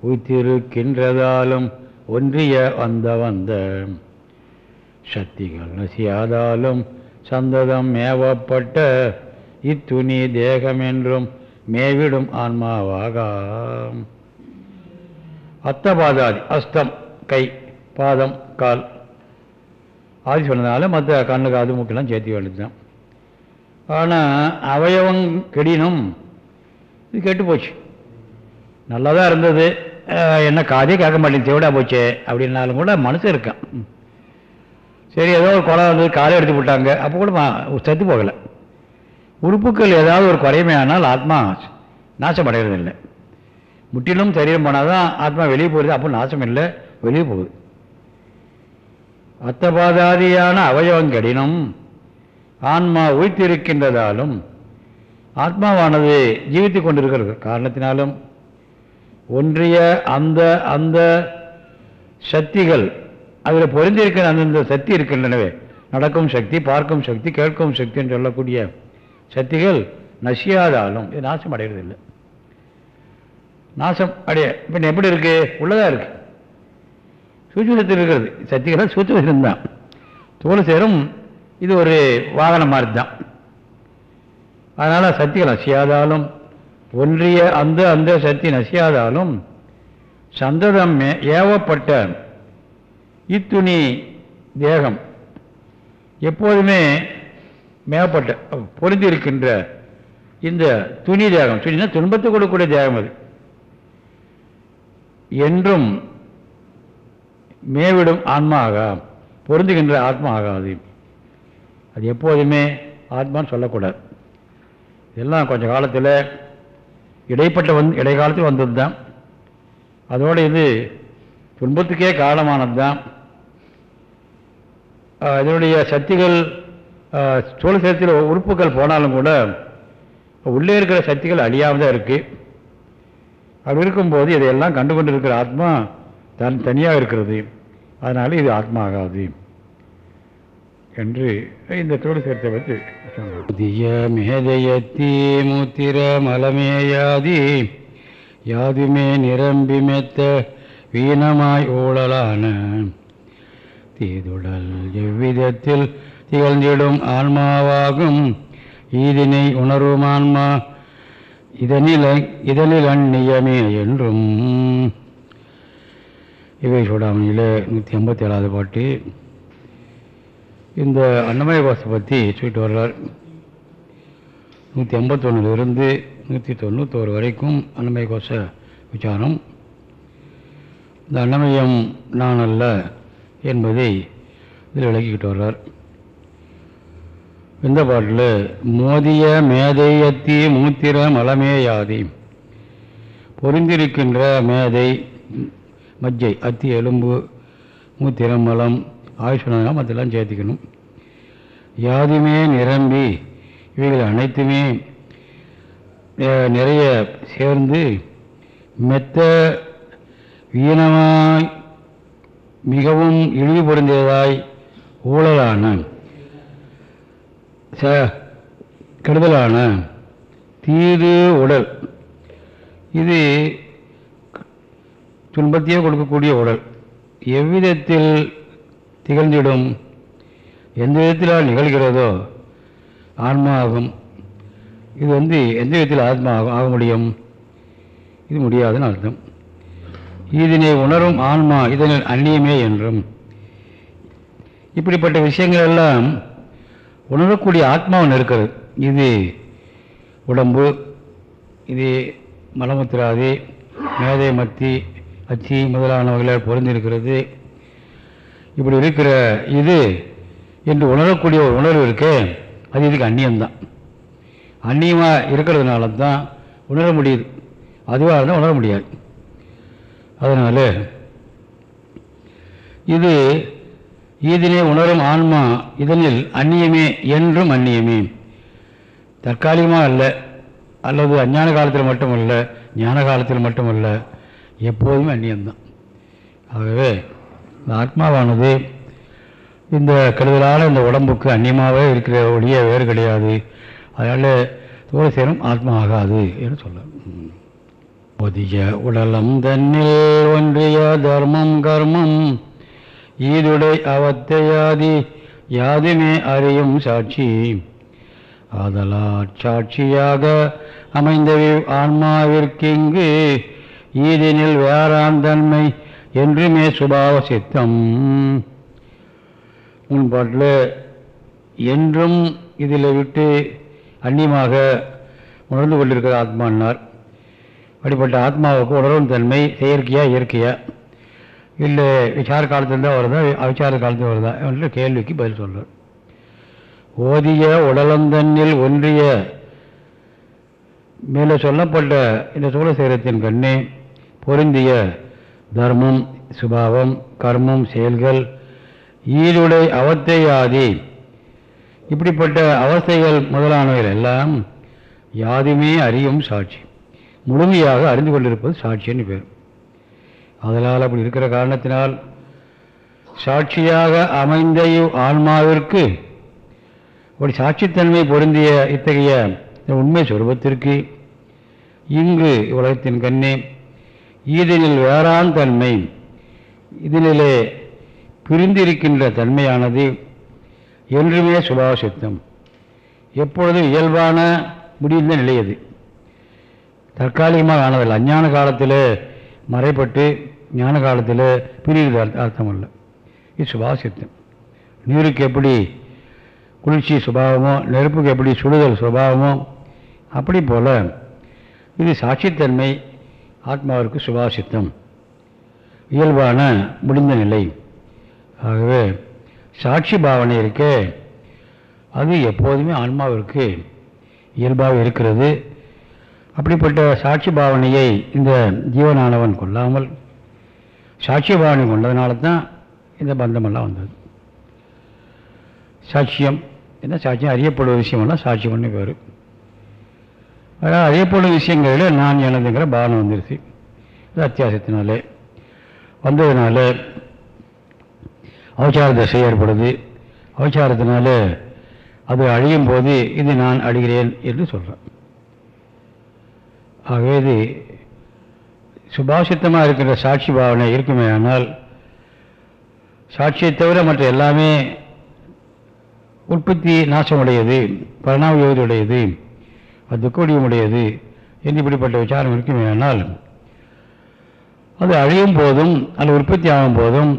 Speaker 1: உய்த்திருக்கின்றதாலும் ஒன்றிய வந்த வந்த. சக்திகள் நசியாதாலும் சந்ததம் மேவப்பட்ட இத்துணி தேகமென்றும் மேவிடும் ஆன்மாவாக. அத்தபாதாதி அஸ்தம் கை பாதம் கால். ஆதி சொன்னதால மற்ற கண்ணு காது மூக்கெல்லாம் சேர்த்து வேண்டியதுதான் ஆனால் அவயவம் கெடினும் இது கெட்டு போச்சு. நல்லா தான் இருந்தது என்ன காதே கேட்க மாட்டேங்குது. தேவிடா போச்சே அப்படின்னாலும் கூட மனசு இருக்கான் சரி ஏதோ ஒரு குறை வந்து காலை எடுத்து விட்டாங்க. அப்போ கூட செத்து போகலை. உறுப்புக்கள் ஏதாவது ஒரு குறையுமே ஆனால் ஆத்மா நாசம் அடைகிறது இல்லை முற்றிலும் சரீரம் போனால் தான் ஆத்மா வெளியே போகிறது அப்போ நாசம் இல்லை வெளியே போகுது. அத்தபாதாதியான அவயவம் கடினம் ஆன்மா உயிர்த்திருக்கின்றதாலும் ஆத்மாவானது ஜீவித்துக் கொண்டிருக்கிறது. காரணத்தினாலும் ஒன்றிய அந்த அந்த சக்திகள் அதில் பொருந்திருக்கிற அந்தந்த சக்தி இருக்கின்றனவே. நடக்கும் சக்தி பார்க்கும் சக்தி கேட்கும் சக்தி என்று சொல்லக்கூடிய சக்திகள் நசியாதாலும். இது நாசம் அடைகிறதில்லை நாசம் அடைய பின் எப்படி இருக்கு? உள்ளதா இருக்கு. சூட்சத்தில் இருக்கிறது. சக்திகள் சூட்சத்தில் தான். தோல் சேரும் இது ஒரு வாகனம் மாதிரி தான் அதனால் சக்திகள் நசியாதாலும் ஒன்றிய அந்த அந்த சக்தி நசியாதாலும் சந்ததம் மே- ஏவப்பட்ட இத்துணி தேகம் எப்போதுமே மேவப்பட்ட பொருந்தி இருக்கின்ற இந்த துணி தேகம். துணினா துன்பத்தை கொடுக்கக்கூடிய தேகம் அது. என்றும் மேவிடும் ஆன்மா ஆகா பொருந்துகின்ற ஆத்மா ஆகாது அது எப்போதுமே ஆத்மான்னு சொல்லக்கூடாது. இதெல்லாம் கொஞ்சம் காலத்தில் இடைப்பட்ட வந்து இடைக்காலத்தில் வந்தது தான் அதோடு இது துன்பத்துக்கே காரணமானது தான் இதனுடைய சக்திகள் சோழ சேரத்தில் உறுப்புகள் போனாலும் கூட உள்ளே இருக்கிற சக்திகள் அழியாமல் தான் இருக்குது அப்படி இருக்கும்போது இதையெல்லாம் கண்டு கொண்டு இருக்கிற ஆத்மா தன் தனியாக இருக்கிறது. அதனால் இது ஆத்மா ஆகாது என்று இந்த தோடு சேர்த்தை பற்றி புதிய மேதையத்தி மூத்திர மலமேயாதி யாதுமே நிரம்பி மெத்த வீணமாய் ஊழலான தீதுடல் எவ்விதத்தில் திகழ்ந்திடும் ஆன்மாவாகும். ஈதினை உணரும் ஆன்மா இதனில் இதனில் அந்நியமே என்றும். இவை சூடாமணியில் நூற்றி ஐம்பத்தி ஏழாவது பாட்டு. இந்த அன்னமய பாசை பற்றி சொல்லிட்டு வர்றார். நூற்றி ஐம்பத்தொன்னுலேருந்து நூற்றி தொண்ணூத்தோரு வரைக்கும் அன்னமய கோஷ விசாரம். இந்த அன்னமயம் நான் அல்ல என்பதை இதில் விளக்கிக்கிட்டு வர்றார். இந்த பாட்டில் மோதிய மேதையத்தி மூத்திர மலமேயாதி பொருந்திருக்கின்ற மேதை மஜ்ஜை அத்தி எலும்பு மூத்திரம் மலம் ஆயுஷ்ணம் அதெல்லாம் சேர்த்துக்கணும். யாதுமே நிரம்பி இவைகள் அனைத்துமே நிறைய சேர்ந்து மெத்த வீணமாய் மிகவும் இழிவு பொருந்தியதாய் ஊழலான ச கெடுதலான தீது உடல். இது துன்பத்தையே கொடுக்கக்கூடிய உடல். எவ்விதத்தில் திகழ்ந்திடும் எந்த விதத்திலால் நிகழ்கிறதோ ஆன்மா ஆகும் இது வந்து எந்த விதத்தில் ஆத்மா ஆக முடியும்? இது முடியாதுன்னு அர்த்தம். இதனை உணரும் ஆன்மா இதனில் அந்நியமே என்றும். இப்படிப்பட்ட விஷயங்கள் எல்லாம் உணரக்கூடிய ஆத்மா ஒன்று இருக்கிறது. இது உடம்பு இது மலமுத்திராதி மேதை மத்தி அச்சி முதலானவர்களால் பொருந்திருக்கிறது இப்படி இருக்கிற இது என்று உணரக்கூடிய ஒரு உணர்வு இருக்கே அது இதுக்கு அந்நியம்தான். அந்நியமாக இருக்கிறதுனால தான் உணர முடியுது. அதுவாக இருந்தால் உணர முடியாது. அதனால் இது ஈதினை உணரும் ஆன்மா இதனில் அந்நியமே என்றும் அந்நியமே. தற்காலிகமாக அல்ல அல்லது அஞ்ஞான காலத்தில் மட்டுமல்ல ஞான காலத்தில் மட்டுமல்ல எப்போதுமே அந்நியம்தான். ஆகவே இந்த ஆத்மாவானது இந்த கெடுதலான இந்த உடம்புக்கு அந்நியமாகவே இருக்கிற ஒழிய வேறு கிடையாது. அதனால் தோழ சேரும் ஆத்மா ஆகாது என்று சொல்லலாம் ஒதிய உடலம் தன்னில் ஒன்றிய தர்மம் கர்மம். ஈதுடை அவத்தையாதி யாதுமே அறியும் சாட்சி. ஆதலா சாட்சியாக அமைந்தவை ஆன்மாவிற்கிங்கு ஈதினில் வேறான் தன்மை என்றுமே சுபாவ சித்தம். முன்பாட்டில் என்றும் இதில் விட்டு அந்நியமாக உணர்ந்து கொண்டிருக்கிற ஆத்மான்னார் அப்படிப்பட்ட ஆத்மாவுக்கு உணரும் தன்மை செயற்கையா இயற்கையா? இல்லை விசார காலத்துலேருந்து வருதா? அவிச்சார காலத்தில் வருதா? என்ற கேள்விக்கு பதில் சொல்கிறார் ஓதிய உடலந்தன்னில் ஒன்றிய மேலே சொல்லப்பட்ட இந்த சூழசேரத்தின் கண்ணே பொருந்திய தர்மம் சுபாவம் கர்மம் செயல்கள் ஈடுடை அவத்தையாதி இப்படிப்பட்ட அவஸ்தைகள் முதலானவைகள் எல்லாம் யாதுமே அறியும் சாட்சி. முழுமையாக அறிந்து கொண்டிருப்பது சாட்சின்னு பேர் அதனால் அப்படி இருக்கிற காரணத்தினால் சாட்சியாக அமைந்த ஆன்மாவிற்கு அப்படி சாட்சித்தன்மை பொருந்திய இத்தகைய உண்மை சொருபத்திற்கு இங்கு உலகத்தின் கண்ணே ஈதனில் வேறான் தன்மை இதனிலே பிரிந்திருக்கின்ற தன்மையானது என்றுமே சுபாசித்தம் எப்பொழுதும் இயல்பான முடிந்த நிலையது தற்காலிகமாக ஆனதில்லை. அஞ்ஞான காலத்தில் மறைப்பட்டு ஞான காலத்தில் பிரிகிறது அர்த்தம் அல்ல. இது சுபாசித்தம் நீருக்கு எப்படி குளிர்ச்சி சுபாவமோ நெருப்புக்கு எப்படி சுடுதல் சுபாவமோ அப்படி போல இது சாட்சித்தன்மை ஆத்மாவிற்கு சுபாசித்தம். இயல்பான முடிந்த நிலை. ஆகவே சாட்சி பாவனை இருக்கே. அது எப்போதுமே ஆன்மாவிற்கு இயல்பாக இருக்கிறது. அப்படிப்பட்ட சாட்சி பாவனையை இந்த ஜீவனானவன் கொள்ளாமல் சாட்சி பாவனை கொண்டதுனால தான் இந்த பந்தமெல்லாம் வந்தது. சாட்சியம் என்ன சாட்சியம்? அறியப்படுற விஷயமெல்லாம் சாட்சியம்னு பேர். அதாவது அறியப்படும் விஷயங்களில் நான் எனதுங்கிற பாவனை வந்துருச்சு. இது அத்தியாசத்தினாலே. வந்ததுனால அவசார தசை ஏற்படுது. அவசாரத்தினால அது அழியும் போது இது நான் அழிகிறேன் என்று சொல்கிறேன் ஆகவே இது சுபாசித்தமாக இருக்கின்ற சாட்சி பாவனை இருக்குமே ஆனால் சாட்சியை தவிர மற்ற எல்லாமே உற்பத்தி நாசமுடையது பரிணாம யோகியுடையது துக்கோடியமுடையது என்று இப்படிப்பட்ட விசாரம் இருக்குமே ஆனால் அது அழியும் போதும் அது உற்பத்தி ஆகும் போதும்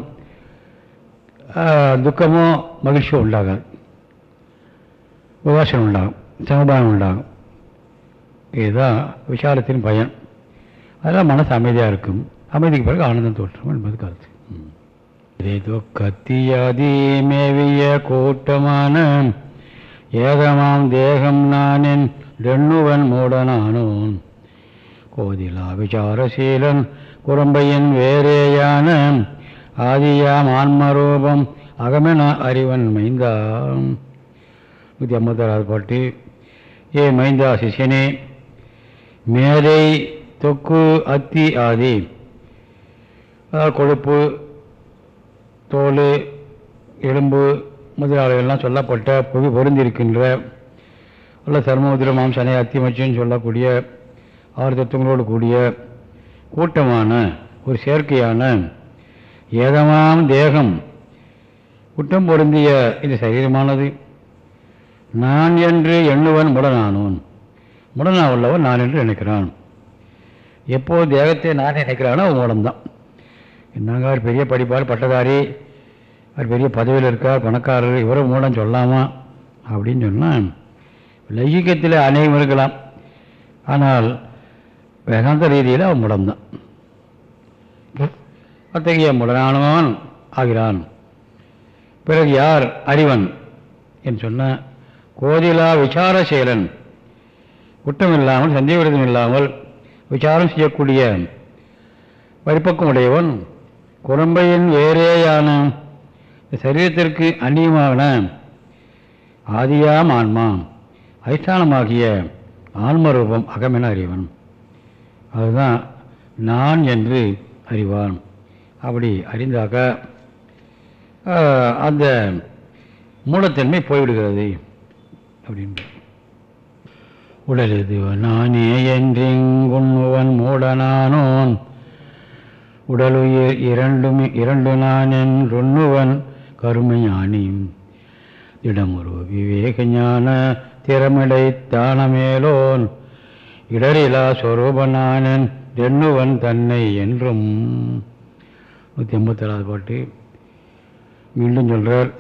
Speaker 1: துக்கமோ மகிழ்ச்சியோ உண்டாகாது. உபாசனம் உண்டாகும் சமபானம் உண்டாகும். இதுதான் விசாலத்தின் பயன். அதெல்லாம் மனசு அமைதியாக இருக்கும். அமைதிக்கு பிறகு ஆனந்தம் தோற்றும் என்பது கருத்து. ஏதோ கத்தியாதி மேவிய கூட்டமான ஏதமாம் தேகம் நானின் ரெண்ணுவன் மூடனானோன். கோதிலா விசாரசீலன் குரம்பையின் வேறேயான ஆதியாம் ஆன்மரூபம் அகமென அறிவன் மைந்தாம் நூற்றி ஐம்பத்தாறாவது பாட்டு. ஏ மைந்தா சிஷ்யனே மேதை தொக்கு அத்தி ஆதி. அதாவது கொழுப்பு தோல் எலும்பு முதலாளிகள்லாம் சொல்லப்பட்ட புவி பொருந்திருக்கின்ற உள்ள சர்மமுதிர மாம்சனை அத்திமச்சன்னு சொல்லக்கூடிய ஆறு தத்துவங்களோடு கூடிய கூட்டமான ஒரு செயற்கையான ஏதமாம் தேகம் குற்றம் பொருந்திய இந்த சரீரமானது. நான் என்று எண்ணுவன் முடனானோன். முடனா உள்ளவன் நான் என்று நினைக்கிறான். எப்போ தேகத்தை நான் நினைக்கிறானோ அவன் உடன்தான் என்னங்க அவர் பெரிய படிப்பார் பட்டதாரி அவர் பெரிய பதவியில் இருக்கார் பணக்காரர் இவரும் மூடம் சொல்லாமா? அப்படின்னு சொன்னால் லைகத்தில் அநேகம் இருக்கலாம். ஆனால் வேகாந்த ரீதியில் அவன் முடம்தான் அத்தகைய முடனானவன் ஆகிறான். பிறகு யார் அறிவன்? என்று சொன்ன கோதிலா விசார செயலன் குற்றமில்லாமல் சந்தேக விரதம் இல்லாமல் விசாரம் செய்யக்கூடிய பரிப்பக்கம் உடையவன் குழம்பையின் வேறேயான சரீரத்திற்கு அந்நியமான ஆதியாம் ஆன்மா அதிஷ்டானமாகிய ஆன்மரூபம் அகமென அறிவன் அதுதான் நான் என்று அறிவான். அப்படி அறிந்தாக்க அந்த மூலத்தன்மை போய்விடுகிறது அப்படின்னு உடலெது நானே என்றிங்குண்ணுவன் மூடனானோன். உடலுயிர் இரண்டும் இரண்டு நான் என்றுண்ணுவன் கருமைஞானி இடமொரு விவேக ஞான திறமிடை தானமேலோன். இடரிலா சொரூபனானன் எண்ணுவன் தன்னை என்றும். நூற்றி எண்பத்தேழாவது பாட்டு. மீண்டும் சொல்கிறார்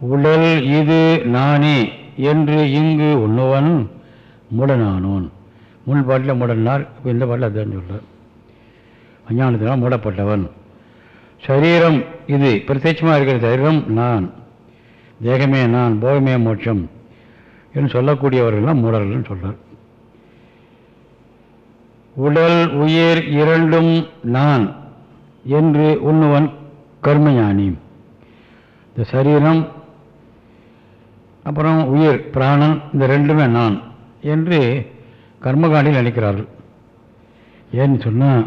Speaker 1: உடல் இது நானே என்று இங்கு உண்ணுவன். மூடனானோன். முன் பாட்டில் மூடனார் இப்போ இந்த பாட்டில் அதுதான் சொல்கிறார் அஞ்ஞானத்தினால் மூடப்பட்டவன். சரீரம் இது பிரத்யட்சமாக இருக்கிற சரீரம் நான். தேகமே நான் போகமே மோட்சம் என்று சொல்லக்கூடியவர்கள்லாம் மூடர்கள்னு சொல்கிறார் உடல் உயிர் இரண்டும் நான் என்று உண்ணுவன் கர்மஞானி. இந்த சரீரம் அப்புறம் உயிர் பிராணன் இந்த ரெண்டுமே நான். என்று கர்மகாண்டில் நினைக்கிறார்கள் ஏன்னு சொன்னால்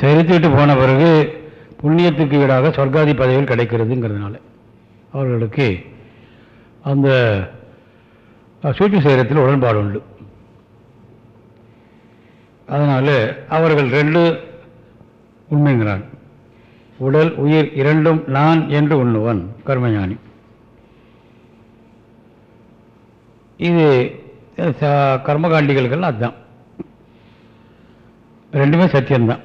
Speaker 1: சரித்து போன பிறகு புண்ணியத்துக்கு ஈடாக சொர்க்காதி பதவிகள் கிடைக்கிறதுங்கிறதுனால அவர்களுக்கு அந்த சூட்ச சேரத்தில் உடன்பாடு உண்டு. அதனால் அவர்கள் ரெண்டு உண்மைங்கிறான் உடல் உயிர் இரண்டும் நான் என்று உண்ணுவன் கர்மஞானி. இது கர்மகாண்டிகளுக்கெல்லாம் அதுதான். ரெண்டுமே சத்தியம்தான்.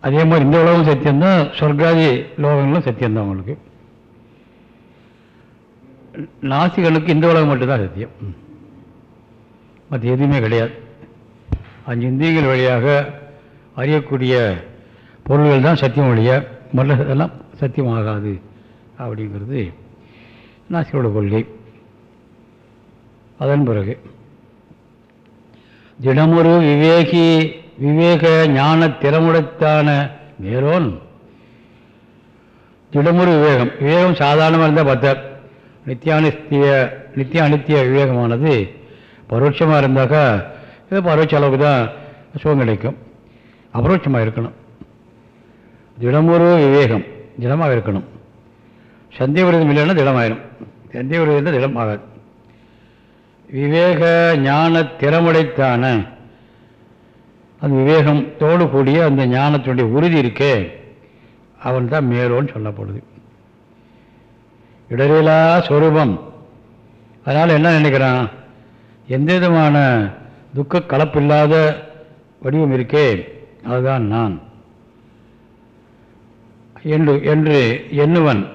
Speaker 1: அதே மாதிரி இந்த உலகம் சத்தியம்தான் சொர்க்காதி லோகங்களும் சத்தியம்தான் அவங்களுக்கு நாசிகளுக்கு இந்த உலகம் மட்டும்தான் சத்தியம். மற்ற எதுவுமே கிடையாது. அஞ்சு இந்தியங்கள் வழியாக அறியக்கூடிய பொருள்கள் தான் சத்தியம் வழிய மற்றதெல்லாம் சத்தியமாகாது. அப்படிங்கிறது நாசிகளோட கொள்கை. அதன் பிறகு. தினமொரு விவேகி விவேக ஞான திறமுடத்தான மேலோன். திடமுறு விவேகம். விவேகம் சாதாரணமாக இருந்தால் பத்தர் நித்தியானித்திய நித்திய அனித்திய விவேகமானது பரோட்சமாக இருந்தாக்கா இது பரோட்ச அளவுக்கு தான் சுகம் கிடைக்கும். அபரோட்சமாக இருக்கணும். திடமுறு விவேகம் திடமாக இருக்கணும். சந்தேக விரதம் இல்லைன்னா திடமாயிடும் சந்தேக விரதம் இருந்தால் திடம் விவேக ஞான திறமுடைத்தான. அந்த விவேகத்தோடு கூடிய அந்த ஞானத்தினுடைய உறுதி இருக்கே. அவன் தான் மேலோன்னு சொல்லப்படுது. இடரிலா சொரூபம். அதனால் என்ன நினைக்கிறான்? எந்த விதமான துக்க கலப்பில்லாத வடிவம் இருக்கே. அதுதான் நான். என்று என்று எண்ணுவன்